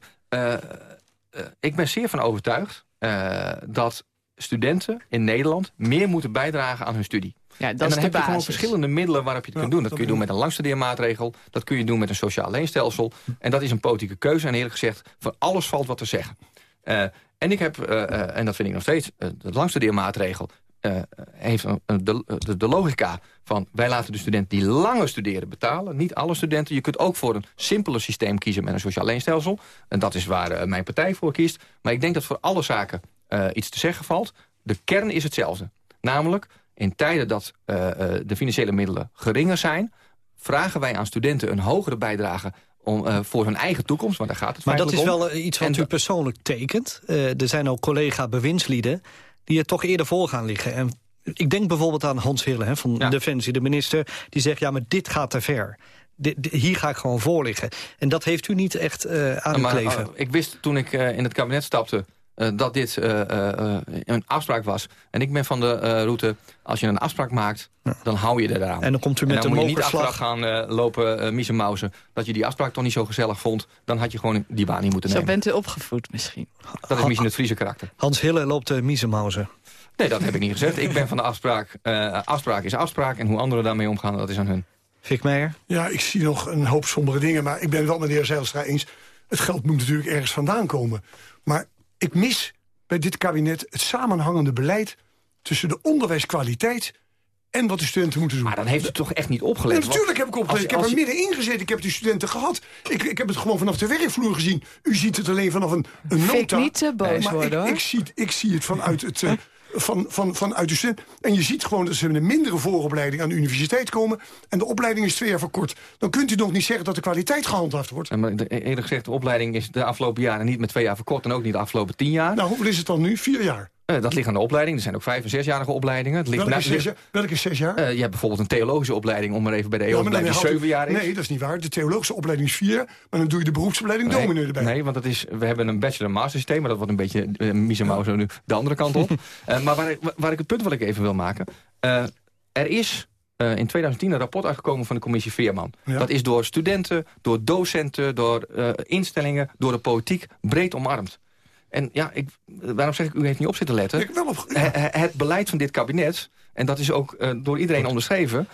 ik ben zeer van overtuigd eh, dat studenten in Nederland meer moeten bijdragen aan hun studie. Ja, en dan is de heb je gewoon verschillende middelen waarop je het Ja, kunt doen. Dat dat kun je doen met een langstudeermaatregel. Dat kun je doen met een sociaal leenstelsel. En dat is een politieke keuze. En eerlijk gezegd, voor alles valt wat te zeggen. Eh, en ik heb, eh, eh, en dat vind ik nog steeds, eh, de langstudeermaatregel... eh, heeft een- de, de, de logica van wij laten de studenten die langer studeren betalen. Niet alle studenten. Je kunt ook voor een simpeler systeem kiezen met een sociaal leenstelsel. En dat is waar eh, mijn partij voor kiest. Maar ik denk dat voor alle zaken eh, iets te zeggen valt. De kern is hetzelfde. Namelijk, in tijden dat de financiële middelen geringer zijn... vragen wij aan studenten een hogere bijdrage om, voor hun eigen toekomst. Want daar gaat het Maar dat is om. wel iets wat En u persoonlijk tekent. Er zijn ook collega-bewindslieden die er toch eerder voor gaan liggen. En ik denk bijvoorbeeld aan Hans Hille hè, van Ja. Defensie, de minister... die zegt, ja, maar dit gaat te ver. Hier ga ik gewoon voor liggen. En dat heeft u niet echt eh aan Maar, eh, ik wist toen ik eh, in het kabinet stapte... eh, dat dit eh, eh, een afspraak was. En ik ben van de eh, route... als je een afspraak maakt, dan hou je er eraan. En dan komt u met dan een moet je niet mokerslag. achteraf gaan eh, lopen uh, dat je die afspraak toch niet zo gezellig vond... dan had je gewoon die baan niet moeten Zo nemen. bent u opgevoed misschien. Dat is misschien het Friese karakter. Hans Hille loopt de miezenmauzen. Nee, dat heb ik niet gezegd. Ik ben van de afspraak. eh, afspraak is afspraak. En hoe anderen daarmee omgaan, dat is aan hun. Fik Meijer? Ja, ik zie nog een hoop sombere dingen... maar ik ben het wel met de heer Zijlstra eens. Het geld moet natuurlijk ergens vandaan komen. Maar ik mis bij dit kabinet het samenhangende beleid... tussen de onderwijskwaliteit en wat de studenten moeten doen. Maar dan heeft het toch echt niet opgelet. Nee, natuurlijk heb ik opgelet. als- Ik heb als er middenin gezeten. Ik heb die studenten gehad. Ik, ik heb het gewoon vanaf de werkvloer gezien. U ziet het alleen vanaf een, een nota. niet te boos maar worden, ik, hoor. ik, zie, het- ik zie het vanuit het... van, van, vanuit de student. En je ziet gewoon dat ze met een mindere vooropleiding aan de universiteit komen. En de opleiding is twee jaar verkort. Dan kunt u nog niet zeggen dat de kwaliteit gehandhaafd wordt. Ja, maar de- eerlijk gezegd, de opleiding is de afgelopen jaren niet met twee jaar verkort... en ook niet de afgelopen tien jaar. Nou, hoeveel is het dan nu? Vier jaar. Uh, dat ligt aan de opleiding. Er zijn ook vijf- en zesjarige opleidingen. Het ligt welke, zes, welke zes jaar? Uh, je hebt bijvoorbeeld een theologische opleiding, om maar even bij de EO-opleiding, die zeven jaar is. Nee, dat is niet waar. De theologische opleiding is vier, maar dan doe je de beroepsopleiding nee, dominee erbij. Nee, want dat is, we hebben een bachelor-master systeem, maar dat wordt een beetje uh, mise zo nu de andere kant op. uh, maar waar, waar ik het punt wat ik even wil maken... er is uh, in 2010 een rapport uitgekomen van de commissie Veerman. Ja. Dat is door studenten, door docenten, door uh, instellingen, door de politiek breed omarmd. En ja, ik, waarom zeg ik, u heeft niet op zitten letten. Ik wel op, ja. Het beleid van dit kabinet, en dat is ook uh, door iedereen onderschreven...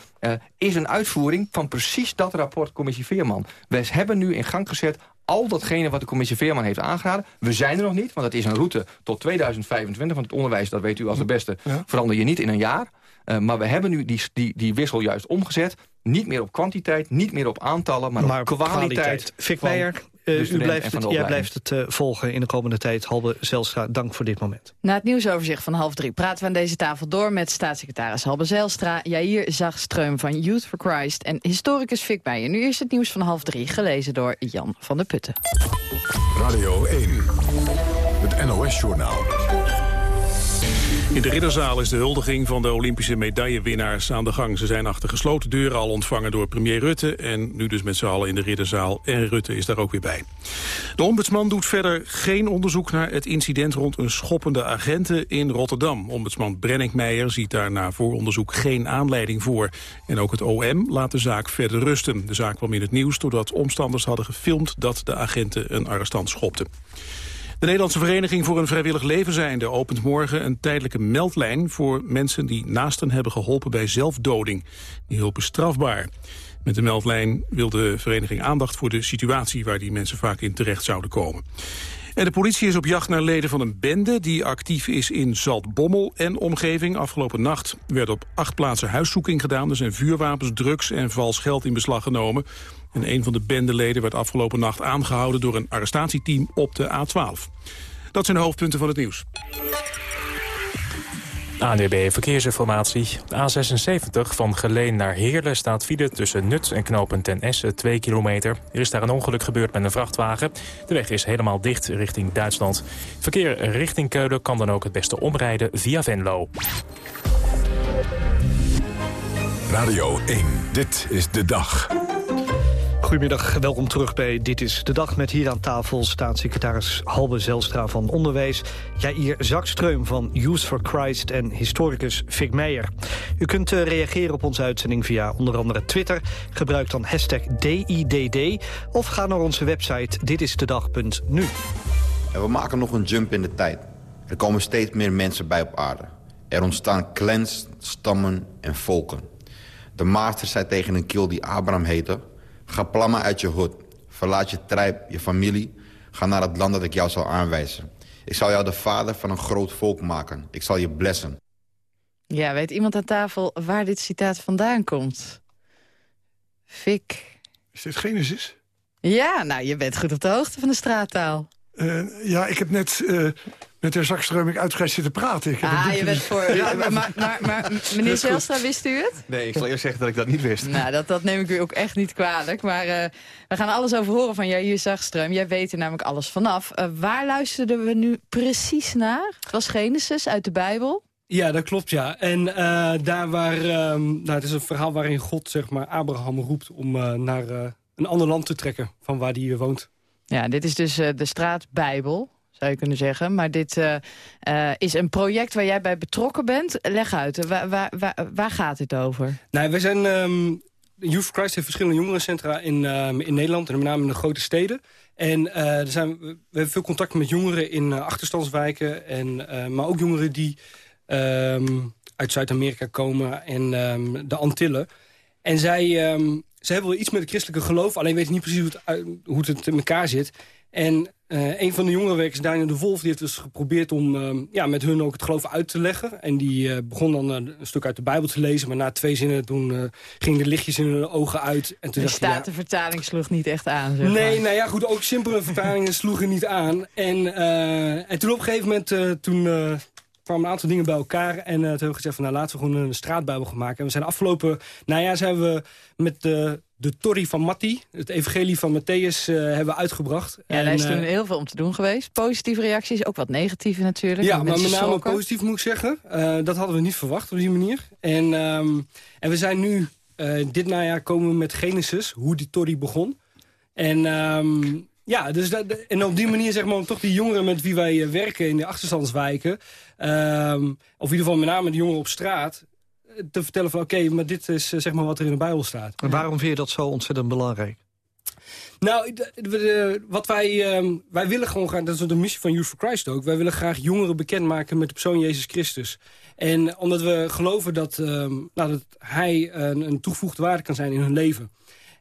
is een uitvoering van precies dat rapport commissie Veerman. We hebben nu in gang gezet al datgene wat de commissie Veerman heeft aangeraden. We zijn er nog niet, want het is een route tot 2025. Want het onderwijs, dat weet u als de beste, ja. verander je niet in een jaar. Uh, maar we hebben nu die, die, die wissel juist omgezet. Niet meer op kwantiteit, niet meer op aantallen, maar, maar op kwaliteit. kwaliteit. Fik Meijer, u blijft het, jij blijft het uh, volgen in de komende tijd. Halbe Zelstra, dank voor dit moment. Na het nieuwsoverzicht van half drie praten we aan deze tafel door... met staatssecretaris Halbe Zelstra, Jair Zagstreum van Youth for Christ... en historicus Fik Meijer. Nu is het nieuws van half drie, gelezen door Jan van der Putten. Radio 1, het NOS-journaal. In de Ridderzaal is de huldiging van de Olympische medaillewinnaars aan de gang. Ze zijn achter gesloten deuren al ontvangen door premier Rutte... en nu dus met z'n allen in de Ridderzaal. En Rutte is daar ook weer bij. De ombudsman doet verder geen onderzoek naar het incident... rond een schoppende agenten in Rotterdam. Ombudsman Brenninkmeijer ziet daar na vooronderzoek geen aanleiding voor. En ook het OM laat de zaak verder rusten. De zaak kwam in het nieuws doordat omstanders hadden gefilmd... dat de agenten een arrestant schopten. De Nederlandse Vereniging voor een Vrijwillig Leven zijnde opent morgen een tijdelijke meldlijn voor mensen die naasten hebben geholpen bij zelfdoding. Die hulp is strafbaar. Met de meldlijn wil de vereniging aandacht voor de situatie waar die mensen vaak in terecht zouden komen. En de politie is op jacht naar leden van een bende die actief is in Zaltbommel en omgeving. Afgelopen nacht werd op acht plaatsen huiszoeking gedaan. Er zijn vuurwapens, drugs en vals geld in beslag genomen. En een van de bendeleden werd afgelopen nacht aangehouden door een arrestatieteam op de A12. Dat zijn de hoofdpunten van het nieuws. ANDB Verkeersinformatie. A76 van Geleen naar Heerlen staat file tussen Nut en Knopen ten Essen 2 kilometer. Er is daar een ongeluk gebeurd met een vrachtwagen. De weg is helemaal dicht richting Duitsland. Verkeer richting Keulen kan dan ook het beste omrijden via Venlo. Radio 1, dit is de dag. Goedemiddag, welkom terug bij Dit is de Dag... met hier aan tafel staatssecretaris Halbe Zelstra van Onderwijs... Jair Zakstreum van Youth for Christ en historicus Fik Meijer. U kunt uh, reageren op onze uitzending via onder andere Twitter. Gebruik dan hashtag DIDD of ga naar onze website ditisdedag.nu. En we maken nog een jump in de tijd. Er komen steeds meer mensen bij op aarde. Er ontstaan clans, stammen en volken. De master zei tegen een kill die Abraham heette... Ga plammen uit je hoed. Verlaat je trijp, je familie. Ga naar het land dat ik jou zal aanwijzen. Ik zal jou de vader van een groot volk maken. Ik zal je blessen. Ja, weet iemand aan tafel waar dit citaat vandaan komt? Fik. Is dit Genesis? Ja, nou, je bent goed op de hoogte van de straattaal. Uh, ja, ik heb net uh, met de zakströming uitgebreid zitten praten. Ik ah, je bent voor... ja, maar, maar, maar, maar meneer Zelstra, wist u het? Nee, ik zal eerst zeggen dat ik dat niet wist. Nou, dat, dat neem ik u ook echt niet kwalijk. Maar uh, we gaan alles over horen van Jair Zagström. Jij weet er namelijk alles vanaf. waar luisterden we nu precies naar? Het was Genesis uit de Bijbel. Ja, dat klopt, ja. En daar waar... Um, nou, het is een verhaal waarin God, zeg maar, Abraham roept... om naar een ander land te trekken van waar hij woont. Ja, dit is dus uh, de straatbijbel, zou je kunnen zeggen. Maar dit uh, uh, is een project waar jij bij betrokken bent. Leg uit, waar, waar, waar, gaat dit over? Nou, wij zijn... Um, Youth for Christ heeft verschillende jongerencentra in, um, in Nederland... en met name in de grote steden. En er zijn, we hebben veel contact met jongeren in achterstandswijken... En, maar ook jongeren die um, uit Zuid-Amerika komen en de Antillen. En zij ze hebben wel iets met het christelijke geloof... alleen weten niet precies hoe het, hoe het in elkaar zit. En uh, een van de jongerenwerkers, Daniel de Wolf... die heeft dus geprobeerd om uh, ja, met hun ook het geloof uit te leggen. En die uh, begon dan een stuk uit de Bijbel te lezen... maar na twee zinnen toen gingen de lichtjes in hun ogen uit. En toen de Statenvertaling ja, sloeg niet echt aan, zeg Nee, nou ja, goed, ook simpele vertalingen sloegen niet aan. En, en toen op een gegeven moment... toen, kwamen een aantal dingen bij elkaar. En toen hebben we gezegd van nou laten we gewoon een straatbijbel gaan maken. En we zijn afgelopen najaar zijn we met de, de Torri van Matti, het evangelie van Matthäus, hebben we uitgebracht. Ja, en, daar is toen heel veel om te doen geweest. Positieve reacties, ook wat negatieve natuurlijk. Ja, maar met name positief moet ik zeggen. dat hadden we niet verwacht op die manier. En, ehm, en we zijn nu, dit najaar komen we met Genesis, hoe die Torri begon. En um, ja, dus dat, en op die manier zeg maar, om toch die jongeren met wie wij eh, werken in de achterstandswijken... Um, of in ieder geval met name de jongeren op straat... Eh, te vertellen van oké, maar dit is eh, zeg maar wat er in de Bijbel staat. En waarom vind je dat zo ontzettend belangrijk? Nou, wat wij, uh, wij willen gewoon graag, dat is de missie van Youth for Christ ook... wij willen graag jongeren bekendmaken met de persoon Jezus Christus. En omdat we geloven dat, uh, nou, dat hij een, een toegevoegde waarde kan zijn in hun leven.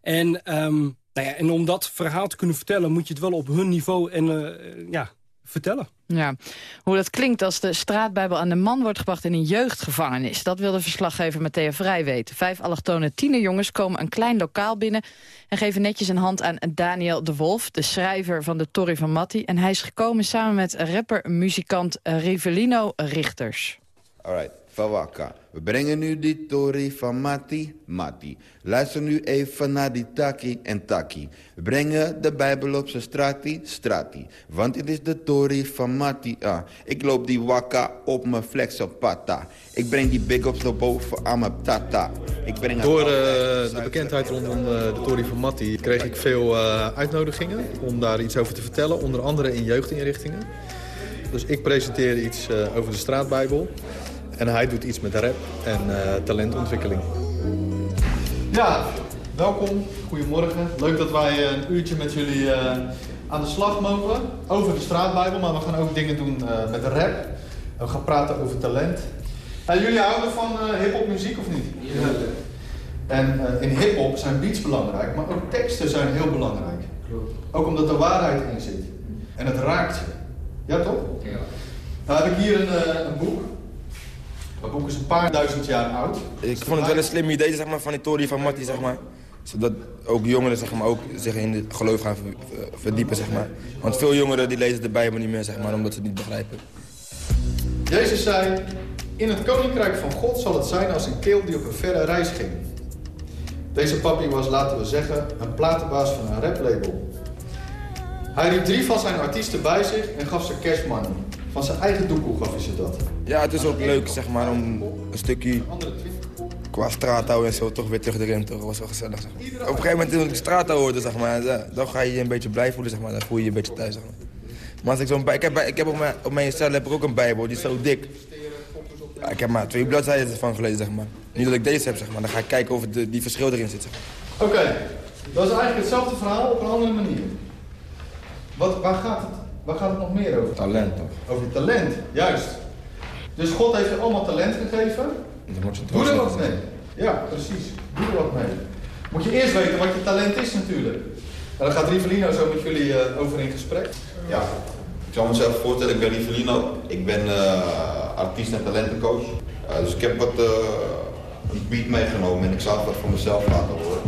En um, nou ja, en om dat verhaal te kunnen vertellen... moet je het wel op hun niveau en, uh, ja, vertellen. Ja, hoe dat klinkt als de straatbijbel aan de man wordt gebracht in een jeugdgevangenis. Dat wil de verslaggever Matthea Vrij weten. Vijf allochtone tienerjongens komen een klein lokaal binnen... en geven netjes een hand aan Daniel de Wolf, de schrijver van de Torri van Matti. En hij is gekomen samen met rapper-muzikant Rivelino Richters. Alright, Fawaka. We brengen nu die Tori van Mati, Mati. Luister nu even naar die Taki en Taki. We brengen de Bijbel op zijn strati, strati. Want dit is de Tori van Mati. Ah, ik loop die wakka op mijn flex op pata. Ik breng die big ups naar boven aan mijn tata. Ik breng Door uh, de bekendheid rondom uh, de Tori van Mati kreeg ik veel uh, uitnodigingen om daar iets over te vertellen. Onder andere in jeugdinrichtingen. Dus ik presenteerde iets over de straatbijbel. En hij doet iets met rap en uh, talentontwikkeling. Ja, welkom. Goedemorgen. Leuk dat wij een uurtje met jullie uh, aan de slag mogen. Over de straatbijbel, maar we gaan ook dingen doen uh, met rap. We gaan praten over talent. jullie houden van hip-hop muziek of niet? Ja. En in hip-hop zijn beats belangrijk, maar ook teksten zijn heel belangrijk. Klopt. Ook omdat er waarheid in zit. En het raakt je. Ja, toch? Ja. Nou heb ik hier een, een boek. Dat boek is een paar duizend jaar oud. Ik vond het wel een slim idee zeg maar, van die Tori van Matti, zeg maar. Zodat ook jongeren zeg maar, ook zich in het geloof gaan verdiepen. Zeg maar. Want veel jongeren die lezen de Bijbel niet meer, zeg maar, omdat ze het niet begrijpen. Jezus zei, in het koninkrijk van God zal het zijn als een keel die op een verre reis ging. Deze papi was, laten we zeggen, een platenbaas van een raplabel. Hij riep drie van zijn artiesten bij zich en gaf ze cash money. Van zijn eigen doekoe gaf hij ze dat. Ja, het is ook leuk zeg maar, om een stukje qua straathouden en zo toch weer terug erin te was wel gezellig. Zeg maar. Op een gegeven moment toen ik straat hoorde, zeg maar, dan ga je je een beetje blij voelen, zeg maar. dan voel je je een beetje thuis. Zeg maar. maar als ik, zo'n ik heb, ik heb op, mijn, op mijn cel heb ik ook een bijbel, die is zo dik. Ja, ik heb maar twee bladzijden ervan gelezen, zeg maar. Niet dat ik deze heb, zeg maar. Dan ga ik kijken of de, die verschil erin zit, zeg Oké, okay. dat is eigenlijk hetzelfde verhaal op een andere manier. Wat, waar gaat het Waar gaat het nog meer over? Talent toch? Over talent, juist. Dus God heeft je allemaal talent gegeven. Doe er wat mee. Ja, precies. Doe er wat mee. Moet je eerst weten wat je talent is natuurlijk. En dan gaat Rivelino zo met jullie uh, over in gesprek. Ja, ik zal mezelf voorstellen, ik ben Rivelino. Ik ben uh, artiest en talentencoach. Uh, dus ik heb wat een beat meegenomen en ik zal het wat voor mezelf laten horen.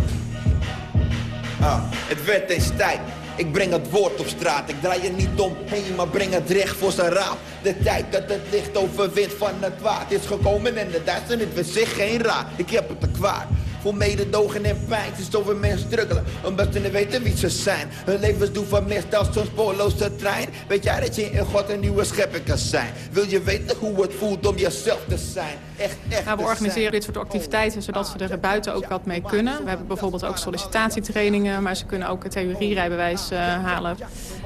Ah, het werd eens tijd ik breng het woord op straat, ik draai je niet omheen, maar breng het recht voor zijn raad. De tijd dat het licht overwint van het kwaad is gekomen en de duisternis wil zich geen raad. Ik heb het te kwaad. Voor mededogen en pijn. Het is over mensen struggelen, omdat ze weten wie ze zijn. Hun levensdoel vermist als zo'n spoorloze trein. Weet jij dat je in God een nieuwe schepping kan zijn? Wil je weten hoe het voelt om jezelf te zijn? Echt, echt nou, we organiseren dit soort activiteiten, zodat ze er buiten ook wat mee kunnen. We hebben bijvoorbeeld ook sollicitatietrainingen, maar ze kunnen ook het theorierijbewijs uh, halen.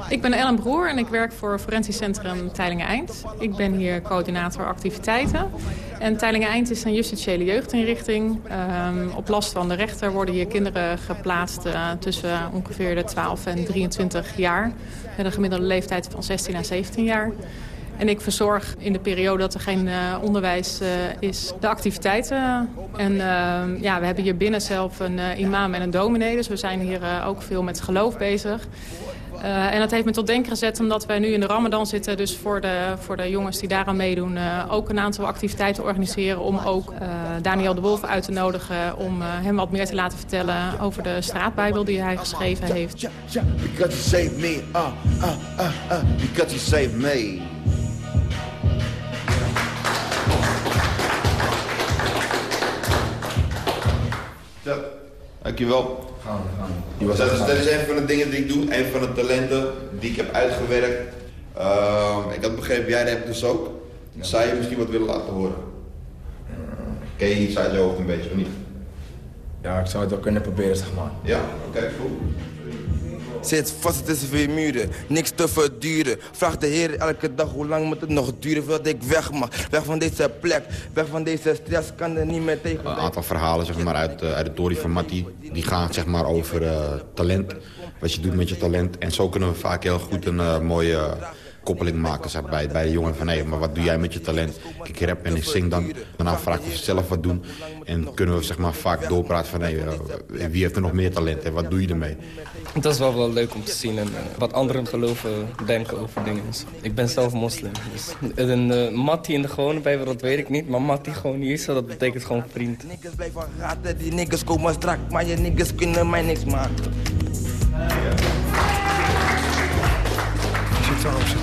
Ik ben Ellen Broer en ik werk voor Forensisch Centrum Teilingen Eind. Ik ben hier coördinator activiteiten. En Teilingen Eind is een justitiële jeugdinrichting. Um, op last van de rechter worden hier kinderen geplaatst uh, tussen ongeveer de 12 en 23 jaar. Met een gemiddelde leeftijd van 16 à 17 jaar. En ik verzorg in de periode dat er geen uh, onderwijs uh, is de activiteiten. En uh, ja, we hebben hier binnen zelf een imam en een dominee. Dus we zijn hier ook veel met geloof bezig. En dat heeft me tot denken gezet omdat wij nu in de ramadan zitten. Dus voor de, voor de jongens die daaraan meedoen ook een aantal activiteiten organiseren. Om ook Daniel de Wolf uit te nodigen om hem wat meer te laten vertellen over de straatbijbel die hij geschreven heeft. You me, uh, uh, uh. Dankjewel. Gaan we, gaan Dat, is, dat is een van de dingen die ik doe. Een van de talenten die ik heb uitgewerkt. Ehm, ik had begrepen, jij hebt dus ook. Zou je misschien wat willen laten horen? Ken je iets uit je hoofd een beetje, of niet? Ja, ik zou het wel kunnen proberen, zeg maar. Ja, oké, okay, cool. Zit vast tussen vier muren, niks te verduren. Vraag de Heer elke dag hoe lang moet het nog duren voordat ik weg mag. Weg van deze plek, weg van deze stress, kan er niet meer tegen. Een aantal verhalen zeg maar, uit, uh, uit de Tory van Matti, die gaan zeg maar, over uh, talent. Wat je doet met je talent. En zo kunnen we vaak heel goed een uh, mooie koppeling maken zeg, bij, bij de jongen van... hé, maar wat doe jij met je talent? Ik rap en ik zing dan. Daarna vraag ik of ze zelf wat doen. En kunnen we zeg maar, vaak doorpraten van... hé, wie heeft er nog meer talent en wat doe je ermee? Dat is wel, wel leuk om te zien en wat anderen geloven, denken over dingen. Ik ben zelf moslim. Dus een uh, Matti in de gewone bijbel, dat weet ik niet. Maar Matti gewoon hier, dat betekent gewoon vriend. Niggas blijven raten, die niggas komen strak. Maar je niggas kunnen mij niks maken.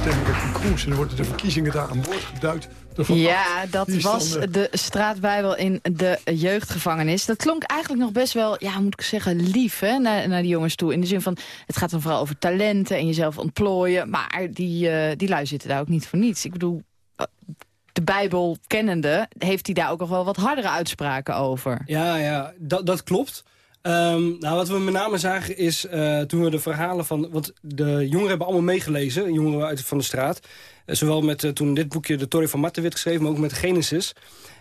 12 september in Kroes. En dan worden de verkiezingen daar aan boord geduid. Ja, dat was de straatbijbel in de jeugdgevangenis. Dat klonk eigenlijk nog best wel, ja, moet ik zeggen, lief hè, naar, naar die jongens toe. In de zin van, het gaat dan vooral over talenten en jezelf ontplooien. Maar die, uh, die lui zitten daar ook niet voor niets. Ik bedoel, eh, de Bijbel kennende, heeft hij daar ook nog wel wat hardere uitspraken over. Ja, ja, dat, dat klopt. Um, nou, wat we met name zagen is uh, toen we de verhalen van... Want de jongeren hebben allemaal meegelezen, jongeren uit van de straat. Uh, zowel met uh, toen dit boekje De Tory van Matten werd geschreven, maar ook met Genesis.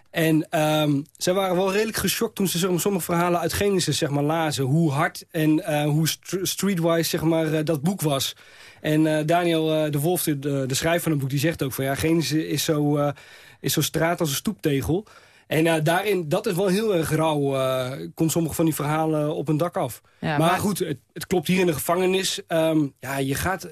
En um, zij waren wel redelijk geschokt toen ze sommige verhalen uit Genesis zeg maar, lazen. Hoe hard en hoe st streetwise zeg maar, dat boek was. En Daniel de Wolf, de, de, schrijver van het boek, die zegt ook van... ja, Genesis is zo, is zo straat als een stoeptegel... En uh, daarin, dat is wel heel erg rauw. Uh, komt sommige van die verhalen op een dak af. Ja, maar, maar, goed, het, het, klopt hier in de gevangenis. Um, ja, je, gaat,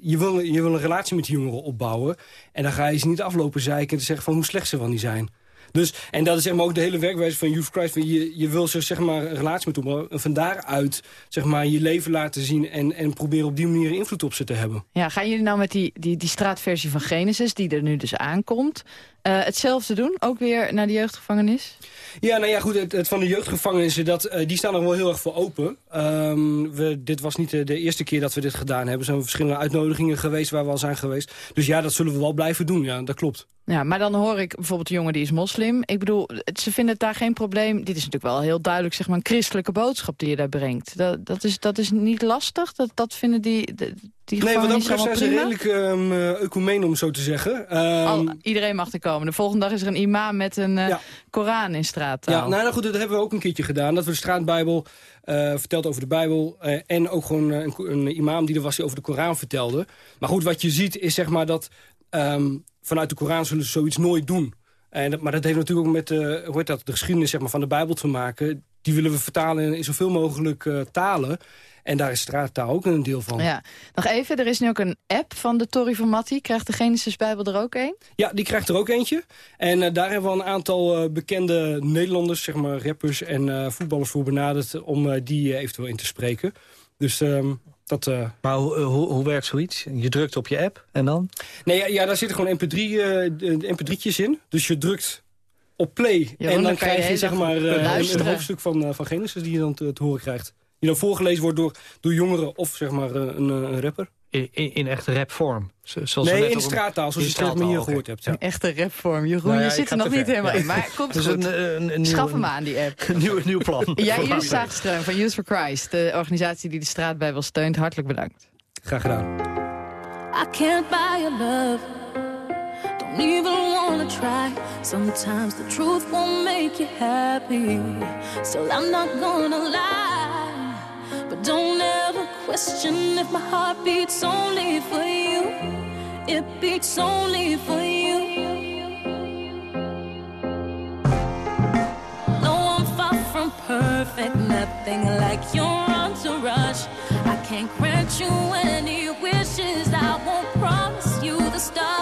je, wil, je wil een relatie met die jongeren opbouwen. En dan ga je ze niet aflopen zeiken en te zeggen van hoe slecht ze van die zijn. Dus, en dat is zeg maar, ook de hele werkwijze van Youth Christ. Je, je wil ze zeg maar, een relatie met hem. En van daaruit zeg maar, je leven laten zien. En, en proberen op die manier invloed op ze te hebben. Ja, gaan jullie nou met die, die, die straatversie van Genesis, die er nu dus aankomt... Uh, hetzelfde doen? Ook weer naar de jeugdgevangenis? Ja, nou ja, goed, het, het van de jeugdgevangenissen, dat, uh, die staan er wel heel erg voor open. Um, we, dit was niet de, de, eerste keer dat we dit gedaan hebben. Er zijn verschillende uitnodigingen geweest waar we al zijn geweest. Dus ja, dat zullen we wel blijven doen, ja, dat klopt. Ja, maar dan hoor ik bijvoorbeeld een jongen die is moslim. Ik bedoel, ze vinden het daar geen probleem. Dit is natuurlijk wel heel duidelijk zeg maar, een christelijke boodschap die je daar brengt. Dat, dat, is, dat is niet lastig? Dat, dat vinden die, die Nee, wat dat betreft zijn ze redelijk um, ecumeen, om zo te zeggen. Um, Al, iedereen mag er komen. De volgende dag is er een imam met een uh, ja. Koran in straat. Ja, nou, nou goed, dat hebben we ook een keertje gedaan. Dat we de straatbijbel uh, verteld over de Bijbel. Uh, en ook gewoon een, een, imam die er was die over de Koran vertelde. Maar goed, wat je ziet is zeg maar dat... Um, vanuit de Koran zullen ze zoiets nooit doen. En maar dat heeft natuurlijk ook met uh, hoe heet dat, de geschiedenis zeg maar, van de Bijbel te maken. Die willen we vertalen in zoveel mogelijk uh, talen. En daar is straattaal ook een deel van. Ja. Nog even, er is nu ook een app van de Tory van Matti. Krijgt de Genesis Bijbel er ook een? Ja, die krijgt er ook eentje. En uh, daar hebben we een aantal uh, bekende Nederlanders, zeg maar rappers en uh, voetballers voor benaderd... om die eventueel in te spreken. Dus um, dat, uh... Maar hoe, hoe, hoe, werkt zoiets? Je drukt op je app en dan? Nee, ja, ja daar zitten gewoon mp3, uh, mp3'tjes in. Dus je drukt op play ja, en dan, dan krijg je, zeg maar, uh, een, een, hoofdstuk van, van Genesis die je dan te, te, horen krijgt. Die dan voorgelezen wordt door, door jongeren of zeg maar een, een rapper. In, in echte rapvorm? Zoals nee, in de straattaal, zoals je het hier gehoord hebt. Ja. Een echte rapvorm. Jeroen, nou ja, je zit er nog niet helemaal in. Maar komt dus goed. Een, een, een Schaf hem aan, die app. Een nieuw, nieuw plan. ja, Iris Zaagström van Youth for Christ. De organisatie die de straatbijbel steunt. Hartelijk bedankt. Graag gedaan. I can't buy your love. Don't even wanna try. Sometimes the truth won't make you happy. Still, I'm not gonna lie. But don't ever question if my heart beats only for you. It beats only for you. No, I'm far from perfect, nothing like your entourage. I can't grant you any wishes, I won't promise you the stars.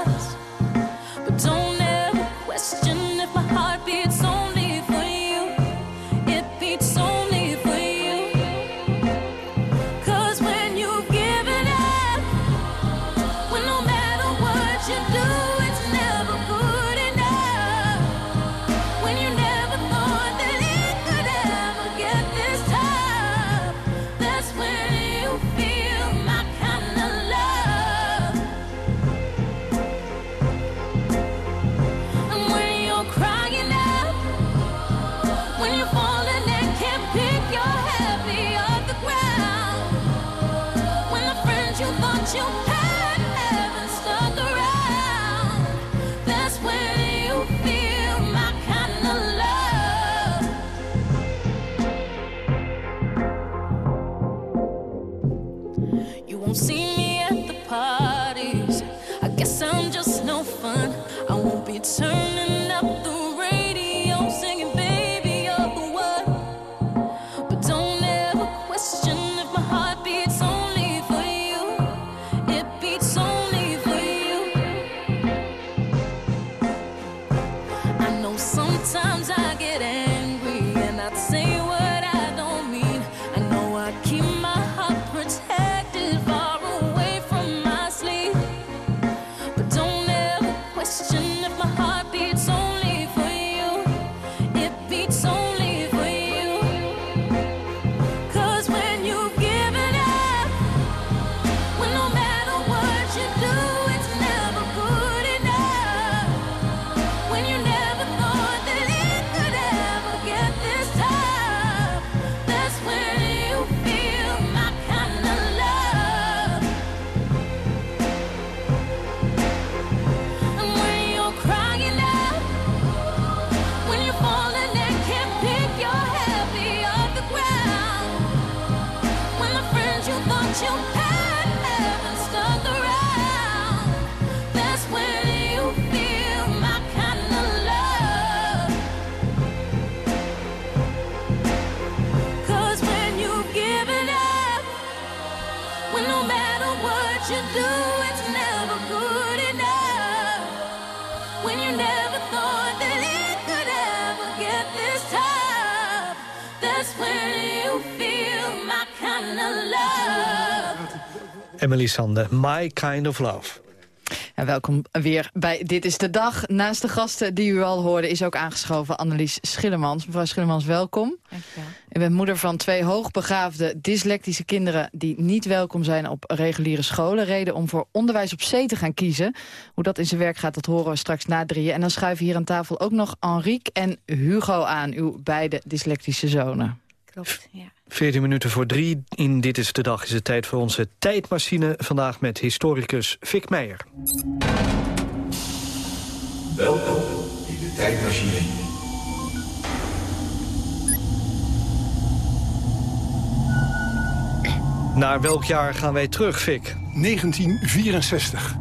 Emily Sande, My Kind of Love. En welkom weer bij Dit is de Dag. Naast de gasten die u al hoorde is ook aangeschoven Annelies Schillemans. Mevrouw Schillemans, welkom. Dankjewel. U bent moeder van twee hoogbegaafde dyslectische kinderen... die niet welkom zijn op reguliere scholen. Reden om voor onderwijs op zee te gaan kiezen. Hoe dat in zijn werk gaat, dat horen we straks na drieën. En dan schuiven hier aan tafel ook nog Henrique en Hugo aan. Uw beide dyslectische zonen. Klopt, ja. 14 minuten voor drie. In Dit is de Dag is het tijd voor onze tijdmachine. Vandaag met historicus Fik Meijer. Welkom in de tijdmachine. Naar welk jaar gaan wij terug, Fik? 1964.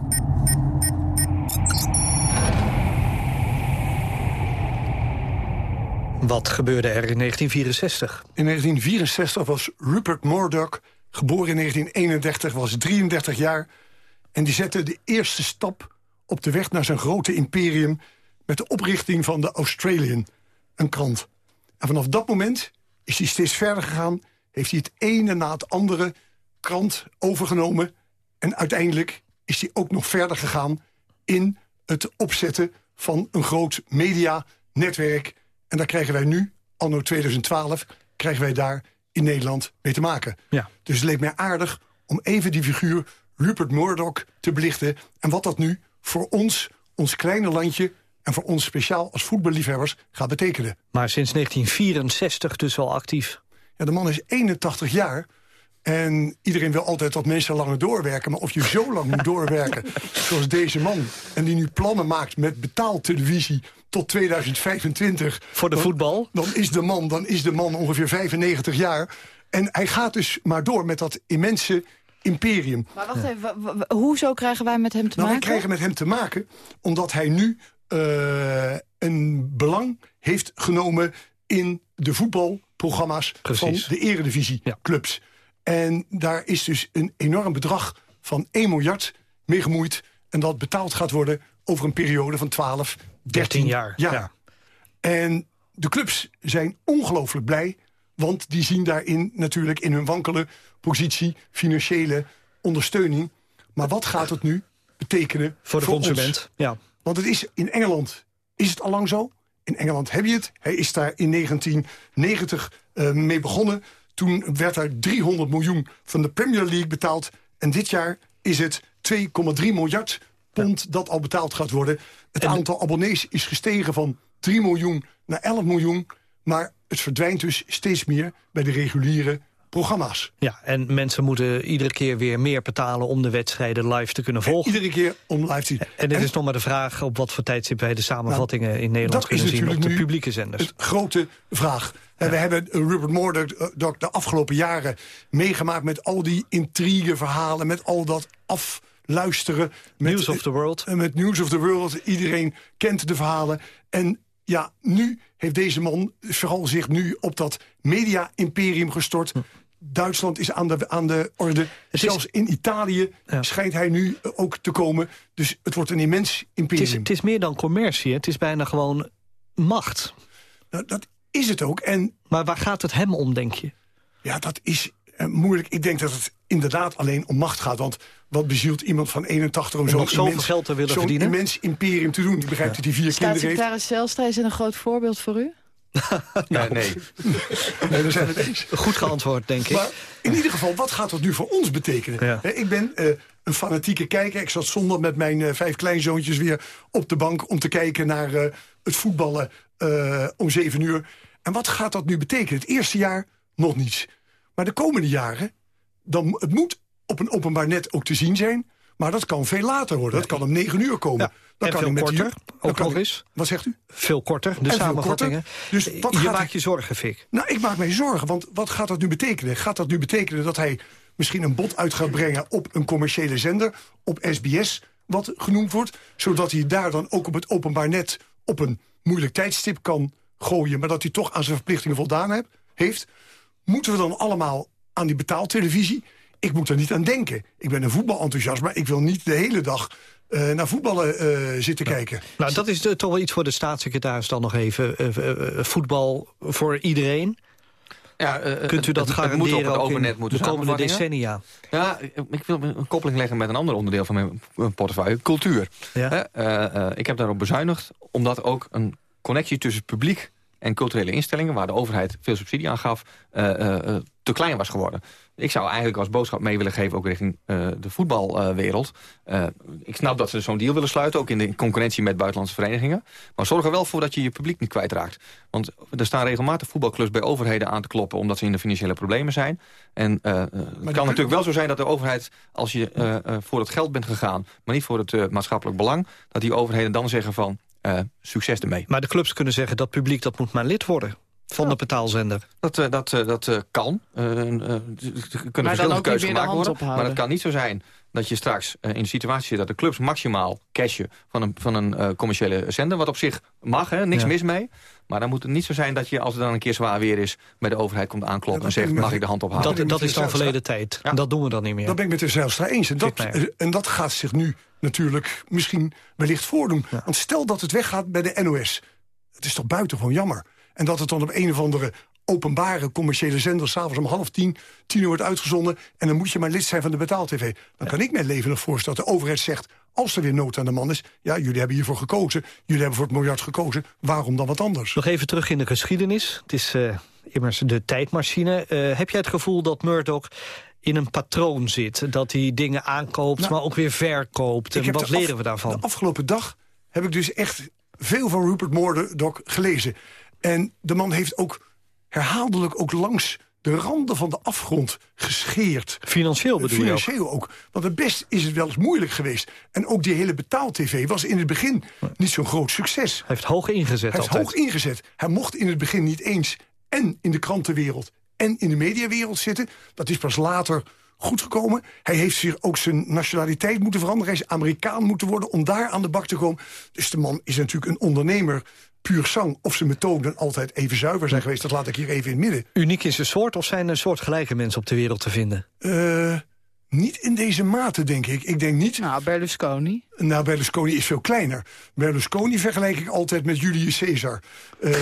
Wat gebeurde er in 1964? In 1964 was Rupert Murdoch, geboren in 1931, was 33 jaar... en die zette de eerste stap op de weg naar zijn grote imperium... met de oprichting van de Australian, een krant. En vanaf dat moment is hij steeds verder gegaan... heeft hij het ene na het andere krant overgenomen... en uiteindelijk is hij ook nog verder gegaan... in het opzetten van een groot medianetwerk... En daar krijgen wij nu, anno 2012, krijgen wij daar in Nederland mee te maken. Ja. Dus het leek mij aardig om even die figuur Rupert Murdoch te belichten... en wat dat nu voor ons, ons kleine landje... en voor ons speciaal als voetballiefhebbers gaat betekenen. Maar sinds 1964 dus al actief. Ja, de man is 81 jaar... En iedereen wil altijd dat mensen langer doorwerken. Maar of je zo lang moet doorwerken zoals deze man... en die nu plannen maakt met betaaltelevisie tot 2025... Voor de dan- voetbal? Dan is, de man, dan is de man ongeveer 95 jaar. En hij gaat dus maar door met dat immense imperium. Maar wacht even, hoezo krijgen wij met hem te Nou, wij maken? krijgen met hem te maken omdat hij nu eh, een belang heeft genomen... in de voetbalprogramma's Precies. van de eredivisieclubs. En daar is dus een enorm bedrag van 1 miljard mee gemoeid... en dat betaald gaat worden over een periode van 12, 13, 13 jaar, ja. En de clubs zijn ongelooflijk blij... want die zien daarin natuurlijk in hun wankele positie... financiële ondersteuning. Maar wat gaat het nu betekenen Voor de ons? consument, ja. Want het is in Engeland is het al lang zo. In Engeland heb je het. Hij is daar in 1990 eh, mee begonnen. Toen werd er 300 miljoen van de Premier League betaald. En dit jaar is het 2,3 miljard pond dat al betaald gaat worden. Het aantal abonnees is gestegen van 3 miljoen naar 11 miljoen. Maar het verdwijnt dus steeds meer bij de reguliere programma's. Ja, en mensen moeten iedere keer weer meer betalen... om de wedstrijden live te kunnen volgen. Iedere keer om live te zien. En het is nog maar de vraag op wat voor tijdstip wij de samenvattingen in Nederland kunnen zien op de publieke zenders. Grote vraag. En we hebben eh, Rupert Murdoch eh, de afgelopen jaren meegemaakt... met al die intrigeverhalen, met al dat afluisteren. Met, News of the World. eh, Met News of the World. Iedereen kent de verhalen. En ja, nu heeft deze man vooral zich nu op dat media-imperium gestort... Duitsland is aan de, aan de orde. is- Zelfs in Italië schijnt hij nu eh, ook te komen. Dus het wordt een immens Het imperium. is, het is meer dan commercie. Het is bijna gewoon macht. Nou, dat is het ook. En, maar waar gaat het hem om, denk je? Ja, dat is uh, moeilijk. Ik denk dat het inderdaad alleen om macht gaat. Want wat bezielt iemand van 81 om, om zo'n zoveel geld te willen verdienen? Zo'n immens imperium te doen. Die begrijpt ja. dat hij vier kinderen heeft. Staatssecretaris Zelstra is een groot voorbeeld voor u? nou, nee. nee, zijn het eens. Goed geantwoord, denk ik. Maar in ieder geval, wat gaat dat nu voor ons betekenen? Ja. Ik ben uh, een fanatieke kijker. Ik zat zondag met mijn uh, vijf kleinzoontjes weer op de bank... om te kijken naar uh, het voetballen om zeven uur. En wat gaat dat nu betekenen? Het eerste jaar nog niets. Maar de komende jaren, dan, het moet op een openbaar net ook te zien zijn... maar dat kan veel later worden. Dat kan om negen uur komen. Ja. Dan en kan veel korter, ook nog eens. Wat zegt u? Veel korter, de en samenvattingen. Dus wat je gaat maakt je zorgen, Fik. Nou, ik maak mij zorgen, want wat gaat dat nu betekenen? Gaat dat nu betekenen dat hij misschien een bod uit gaat brengen... op een commerciële zender, op SBS, wat genoemd wordt... zodat hij daar dan ook op het openbaar net... op een moeilijk tijdstip kan gooien... maar dat hij toch aan zijn verplichtingen voldaan heeft... moeten we dan allemaal aan die betaaltelevisie? Ik moet er niet aan denken. Ik ben een voetbalenthousiast, maar ik wil niet de hele dag... Uh, naar voetballen uh, zitten nou, kijken. Nou, dat is de, toch wel iets voor de staatssecretaris dan nog even. Uh, voetbal voor iedereen. Ja, Kunt u dat het, garanderen het moet op het in moeten de komende decennia? Ja, ik wil een koppeling leggen met een ander onderdeel van mijn portefeuille. Cultuur. Ja? ik heb daarop bezuinigd, omdat ook een connectie tussen publiek en culturele instellingen... waar de overheid veel subsidie aan gaf, te klein was geworden. Ik zou eigenlijk als boodschap mee willen geven... ook richting uh, de voetbalwereld. Uh, ik snap dat ze zo'n deal willen sluiten... ook in de concurrentie met buitenlandse verenigingen. Maar zorg er wel voor dat je je publiek niet kwijtraakt. Want er staan regelmatig voetbalclubs bij overheden aan te kloppen... omdat ze in de financiële problemen zijn. En uh, het kan natuurlijk wel zo zijn dat de overheid... als je voor het geld bent gegaan, maar niet voor het maatschappelijk belang... dat die overheden dan zeggen van... succes ermee. Maar de clubs kunnen zeggen dat publiek dat moet maar lid worden van de betaalzender. Dat, uh, dat, uh, dat uh, kan. er kunnen verschillende keuzes gemaakt worden. Ophouden. Maar het kan niet zo zijn dat je straks in de situatie zit... dat de clubs maximaal cashen van een, van een commerciële zender. Wat op zich mag, hè, niks ja. mis mee. Maar dan moet het niet zo zijn dat je, als het dan een keer zwaar weer is... bij de overheid komt aankloppen ja, en zegt, mag ik de hand ophalen? Dat, dat is dan verleden tijd. Ja. Dat doen we dan niet meer. Dat ben ik met de Zijlstra eens. En dat, en dat gaat zich nu natuurlijk misschien wellicht voordoen. Want stel dat het weggaat bij de NOS. Het is toch buitengewoon jammer. En dat het dan op een of andere openbare commerciële zender... s'avonds om half tien, tien uur wordt uitgezonden... en dan moet je maar lid zijn van de betaal-tv. Dan kan ik mij levendig voorstellen dat de overheid zegt... als er weer nood aan de man is... ja, jullie hebben hiervoor gekozen, jullie hebben voor het miljard gekozen... waarom dan wat anders? Nog even terug in de geschiedenis. Het is uh, immers de tijdmachine. Uh, heb jij het gevoel dat Murdoch in een patroon zit? Dat hij dingen aankoopt, nou, maar ook weer verkoopt? En wat leren we daarvan? De afgelopen dag heb ik dus echt veel van Rupert Murdoch gelezen... En de man heeft ook herhaaldelijk ook langs de randen van de afgrond gescheerd. Financieel bedoel je Financieel ook. ook. Want het best is het wel eens moeilijk geweest. En ook die hele betaal-tv was in het begin niet zo'n groot succes. Hij heeft hoog ingezet Hij heeft altijd. hoog ingezet. Hij mocht in het begin niet eens en in de krantenwereld... en in de mediawereld zitten. Dat is pas later goed gekomen. Hij heeft zich ook zijn nationaliteit moeten veranderen. Hij is Amerikaan moeten worden om daar aan de bak te komen. Dus de man is natuurlijk een ondernemer puur zang of zijn methoden altijd even zuiver zijn geweest... dat laat ik hier even in het midden. Uniek in zijn soort of zijn er soortgelijke mensen op de wereld te vinden? Uh, niet in deze mate, denk ik. Ik denk niet... Nou, Berlusconi. Nou, Berlusconi is veel kleiner. Berlusconi vergelijk ik altijd met Julius Caesar. Uh,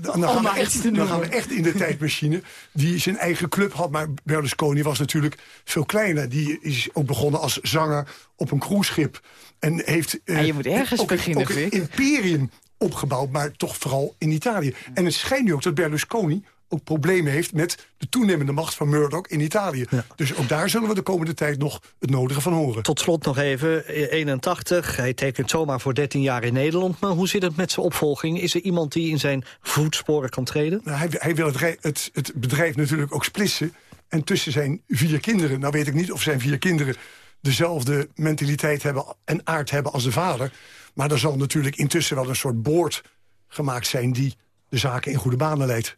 dan, gaan we echt, dan gaan we echt in de tijdmachine. Die zijn eigen club had, maar Berlusconi was natuurlijk veel kleiner. Die is ook begonnen als zanger op een cruiseschip. En heeft uh, en je moet ergens ook, beginnen, ook een imperium opgebouwd, maar toch vooral in Italië. En het schijnt nu ook dat Berlusconi ook problemen heeft met de toenemende macht van Murdoch in Italië. Ja. Dus ook daar zullen we de komende tijd nog het nodige van horen. Tot slot nog even, 81, hij tekent zomaar voor 13 jaar in Nederland. Maar hoe zit het met zijn opvolging? Is er iemand die in zijn voetsporen kan treden? Nou, hij, hij, wil het, het, het bedrijf natuurlijk ook splitsen. En tussen zijn vier kinderen, nou weet ik niet of zijn vier kinderen... dezelfde mentaliteit hebben en aard hebben als de vader... Maar er zal natuurlijk intussen wel een soort boord gemaakt zijn... die de zaken in goede banen leidt.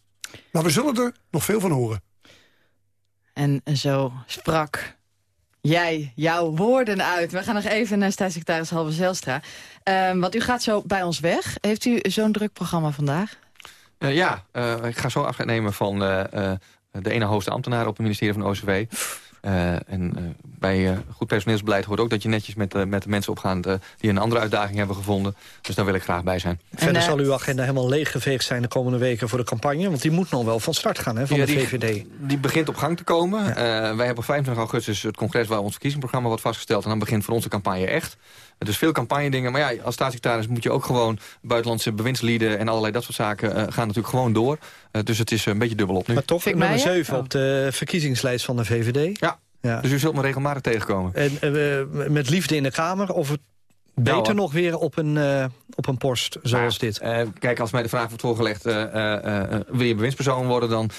Maar we zullen er nog veel van horen. En zo sprak jij jouw woorden uit. We gaan nog even naar staatssecretaris Halve Zelstra. Um, want u gaat zo bij ons weg. Heeft u zo'n druk programma vandaag? Uh, ja, uh, ik ga zo afscheid nemen van uh, de ene hoogste ambtenaar op het ministerie van OCW. En bij goed personeelsbeleid hoort ook dat je netjes met, met de mensen opgaat... die een andere uitdaging hebben gevonden. Dus daar wil ik graag bij zijn. Verder zal uw agenda helemaal leeggeveegd zijn de komende weken voor de campagne. Want die moet nog wel van start gaan hè, van de VVD. Die begint op gang te komen. wij hebben op 25 augustus het congres waar ons verkiezingsprogramma wordt vastgesteld. En dan begint voor onze campagne echt. Dus veel campagne dingen. Maar ja, als staatssecretaris moet je ook gewoon... buitenlandse bewindslieden en allerlei dat soort zaken uh, gaan natuurlijk gewoon door. Uh, dus het is een beetje dubbel op nu. Maar toch nummer 7 op de verkiezingslijst van de VVD. Ja, ja. Dus u zult me regelmatig tegenkomen. En uh, met liefde in de Kamer of het beter nog weer op een, uh, op een post zoals dit? Uh, kijk, als mij de vraag wordt voorgelegd... Uh, wil je bewindspersoon worden, dan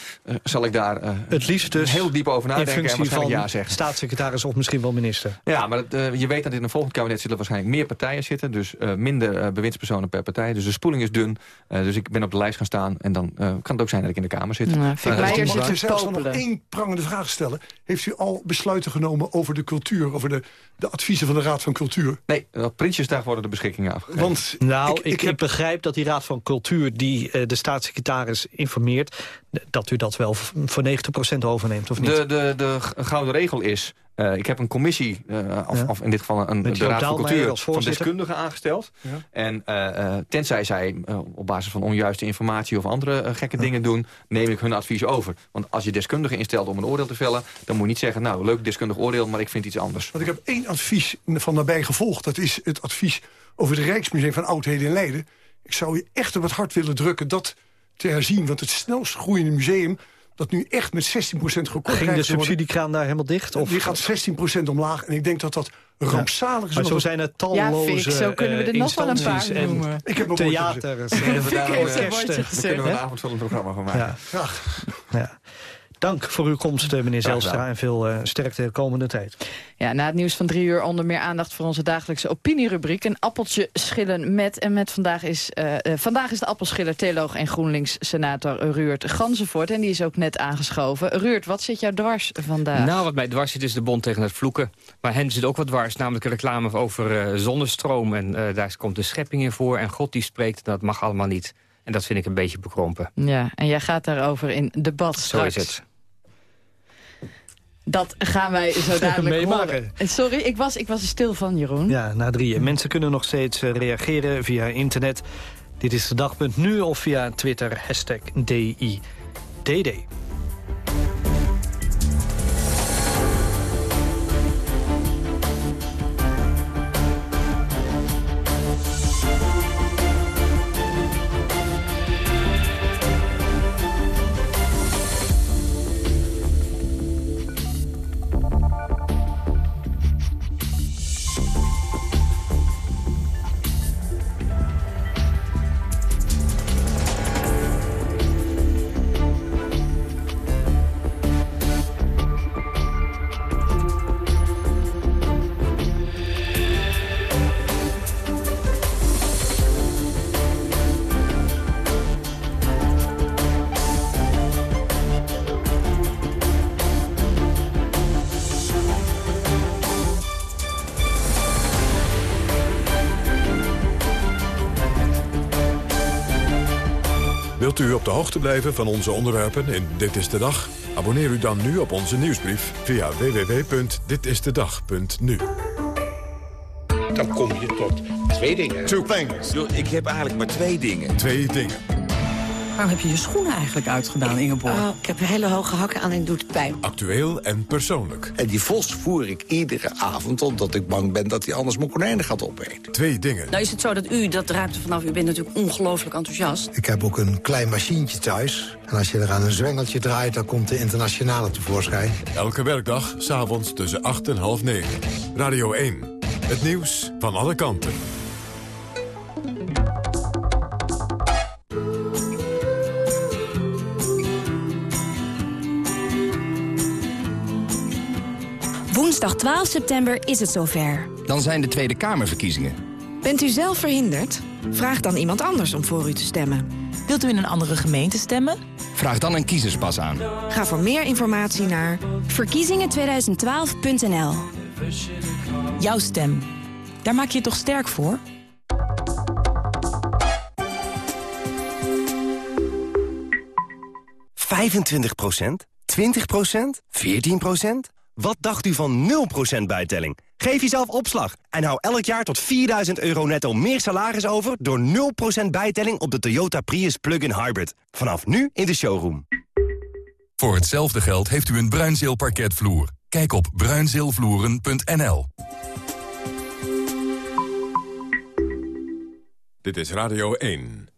zal ik daar het liefst dus heel diep over nadenken... in functie van ja zeggen. staatssecretaris of misschien wel minister. Ja, maar het, je weet dat in een volgend kabinet zullen waarschijnlijk meer partijen zitten. Dus minder bewindspersonen per partij. Dus de spoeling is dun. dus ik ben op de lijst gaan staan. En dan kan het ook zijn dat ik in de Kamer zit. Nou, ik mag u zelfs nog één prangende vraag stellen. Heeft u al besluiten genomen over de cultuur... over de, de adviezen van de Raad van Cultuur? Nee, dat Prinsjesdag worden de beschikkingen afgegeven. Want nou, ik, ik, ik, begrijp dat die Raad van Cultuur... die uh, de staatssecretaris informeert... dat u dat wel voor 90% overneemt, of niet? De, de, de gouden regel is... Uh, ik heb een commissie, uh, of, ja. of, in dit geval een, de Raad van Cultuur, van deskundigen aangesteld. Ja. En uh, tenzij zij op basis van onjuiste informatie of andere gekke ja. dingen doen... neem ik hun advies over. Want als je deskundigen instelt om een oordeel te vellen... dan moet je niet zeggen, nou, leuk deskundig oordeel, maar ik vind iets anders. Want ik heb één advies van daarbij gevolgd. Dat is het advies over het Rijksmuseum van Oudheden in Leiden. Ik zou je echt op het hart willen drukken dat te herzien. Want het snelst groeiende museum dat nu echt met 16% gekort Ging de subsidiekraan daar helemaal dicht? Of? Die gaat 16% omlaag. En ik denk dat dat rampzalig is. Maar zo zijn er talloze ja, zo kunnen we er nog wel een paar noemen. Ik heb theaters. Daar kunnen we een avond van een programma van maken. Ja. Graag. Ja. Dank voor uw komst, eh, meneer Zelstra, en veel uh, sterkte de komende tijd. Ja, na het nieuws van drie uur onder meer aandacht voor onze dagelijkse opinierubriek. Een appeltje schillen met. En met vandaag is, uh, uh, vandaag is de appelschiller, theoloog en GroenLinks-senator Ruurt Ganzenvoort. En die is ook net aangeschoven. Ruurt, wat zit jou dwars vandaag? Nou, wat mij dwars zit is de bond tegen het vloeken. Maar hen zit ook wat dwars, namelijk een reclame over zonnestroom. En daar komt de schepping in voor. En God die spreekt, dat mag allemaal niet. En dat vind ik een beetje bekrompen. Ja, en jij gaat daarover in debat straks. Zo is het. Dat gaan wij zo dadelijk meemaken. Sorry, ik was, ik was er stil van, Jeroen. Ja, na drieën. Mensen kunnen nog steeds uh, reageren via internet. Dit is de dag.nu nu of via Twitter, hashtag DIDD. Wilt u op de hoogte blijven van onze onderwerpen in Dit is de Dag? Abonneer u dan nu op onze nieuwsbrief via www.ditistedag.nu. Dan kom je tot twee dingen. Two things. Ik heb eigenlijk maar twee dingen. Twee dingen. Waarom heb je je schoenen eigenlijk uitgedaan, Ingeborg? Oh, ik heb hele hoge hakken aan en doet het pijn. Actueel en persoonlijk. En die vos voer ik iedere avond omdat ik bang ben dat hij anders mijn konijnen gaat opeten. Twee dingen. Nou is het zo dat u, dat ruimte vanaf, u bent natuurlijk ongelooflijk enthousiast. Ik heb ook een klein machientje thuis. En als je er aan een zwengeltje draait, dan komt de internationale tevoorschijn. Elke werkdag, s'avonds tussen 8 en half 9. Radio 1. Het nieuws van alle kanten. Woensdag 12 september is het zover. Dan zijn de Tweede Kamerverkiezingen. Bent u zelf verhinderd? Vraag dan iemand anders om voor u te stemmen. Wilt u in een andere gemeente stemmen? Vraag dan een kiezerspas aan. Ga voor meer informatie naar verkiezingen2012.nl. Jouw stem. Daar maak je je toch sterk voor? ...25 20% 14 Wat dacht u van 0% bijtelling? Geef jezelf opslag en hou elk jaar tot 4000 euro netto meer salaris over... door 0% bijtelling op de Toyota Prius Plug-in Hybrid. Vanaf nu in de showroom. Voor hetzelfde geld heeft u een Bruinzeel parketvloer. Kijk op bruinzeelvloeren.nl. Dit is Radio 1.